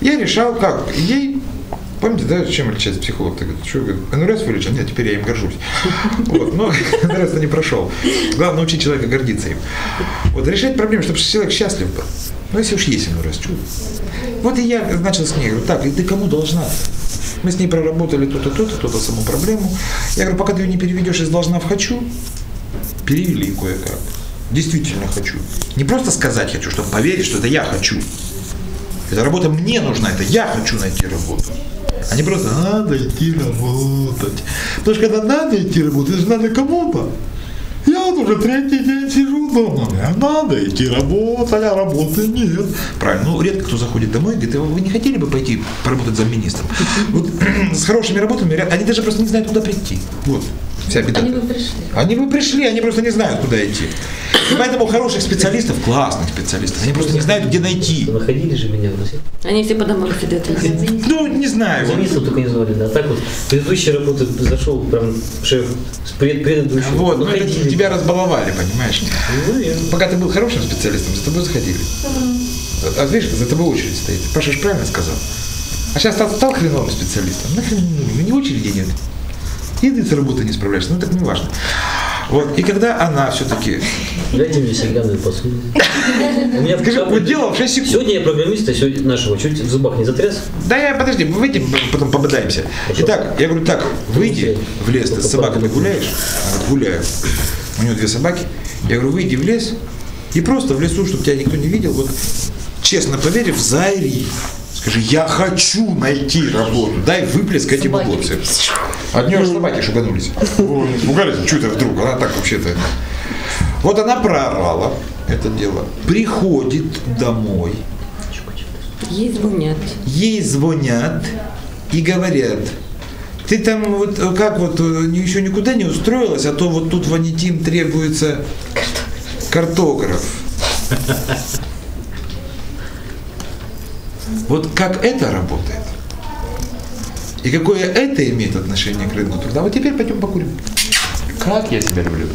Я решал, как ей, помните, да, чем отличается психолог? Ты говоришь, что, говорит, НРС вылечил? Нет, теперь я им горжусь. Вот, но НРС не прошел. Главное научить человека гордиться им. Вот решать проблему, чтобы человек счастлив был. Ну, если уж есть НРС, чудо. Вот и я начал с ней, говорю, так, и ты кому должна? Мы с ней проработали то-то, то-то, то-то саму проблему. Я говорю, пока ты ее не переведешь из должна в хочу, перевели кое-как. Действительно хочу. Не просто сказать хочу, чтобы поверить, что это я хочу. Эта работа мне нужна, это я хочу найти работу. Не просто надо идти работать. Потому что когда надо идти работать, это же надо кому-то. Уже третий день сижу дома, мне надо идти работать, а работы нет. Правильно, ну редко кто заходит домой и говорит, «А вы не хотели бы пойти поработать замминистром? Вот с хорошими работами, они даже просто не знают, куда прийти. Вот, вся беда. Они бы пришли. Они бы пришли, они просто не знают, куда идти. И поэтому хороших специалистов, классных специалистов, они просто не знают, где найти. Находили же меня в России. Они все по домам сидят. Ну, не знаю. вот. Замисел только не звали, да. А так вот, предыдущая работа зашел прям шеф с пред, предыдущей. Вот, ну это Находили. тебя раз, забаловали, понимаешь? Пока ты был хорошим специалистом, за тобой заходили. А видишь, за тобой очередь стоит. Паша же правильно сказал. А сейчас стал, стал хреновым специалистом. Нахрен не нужен, ни очереди нет. И ты с работой не справляешься, ну так не важно. Вот, и когда она все-таки... Дайте мне стеклянную посуду. У меня Скажи, вот делал 6 секунд. Сегодня я программиста сегодня нашего чуть в зубах не затряс. Да я, подожди, мы выйдем, потом пободаемся. Итак, я говорю, так, выйди в лес, ты с собаками гуляешь? Говорит, гуляю. У него две собаки. Я говорю, выйди в лес и просто в лесу, чтобы тебя никто не видел, вот честно поверив, заори. Скажи, я хочу найти работу. Дай выплеск этим эмоциям. От нее собаки шуганулись. Испугались, что это вдруг? Она так вообще-то... Вот она проорала это дело. Приходит домой. Ей звонят. Ей звонят и говорят, ты там вот э, как вот э, еще никуда не устроилась, а то вот тут в Анитим требуется картограф. Вот как это работает? И какое это имеет отношение к рынку труда? Вот теперь пойдем покурим. Как я тебя люблю.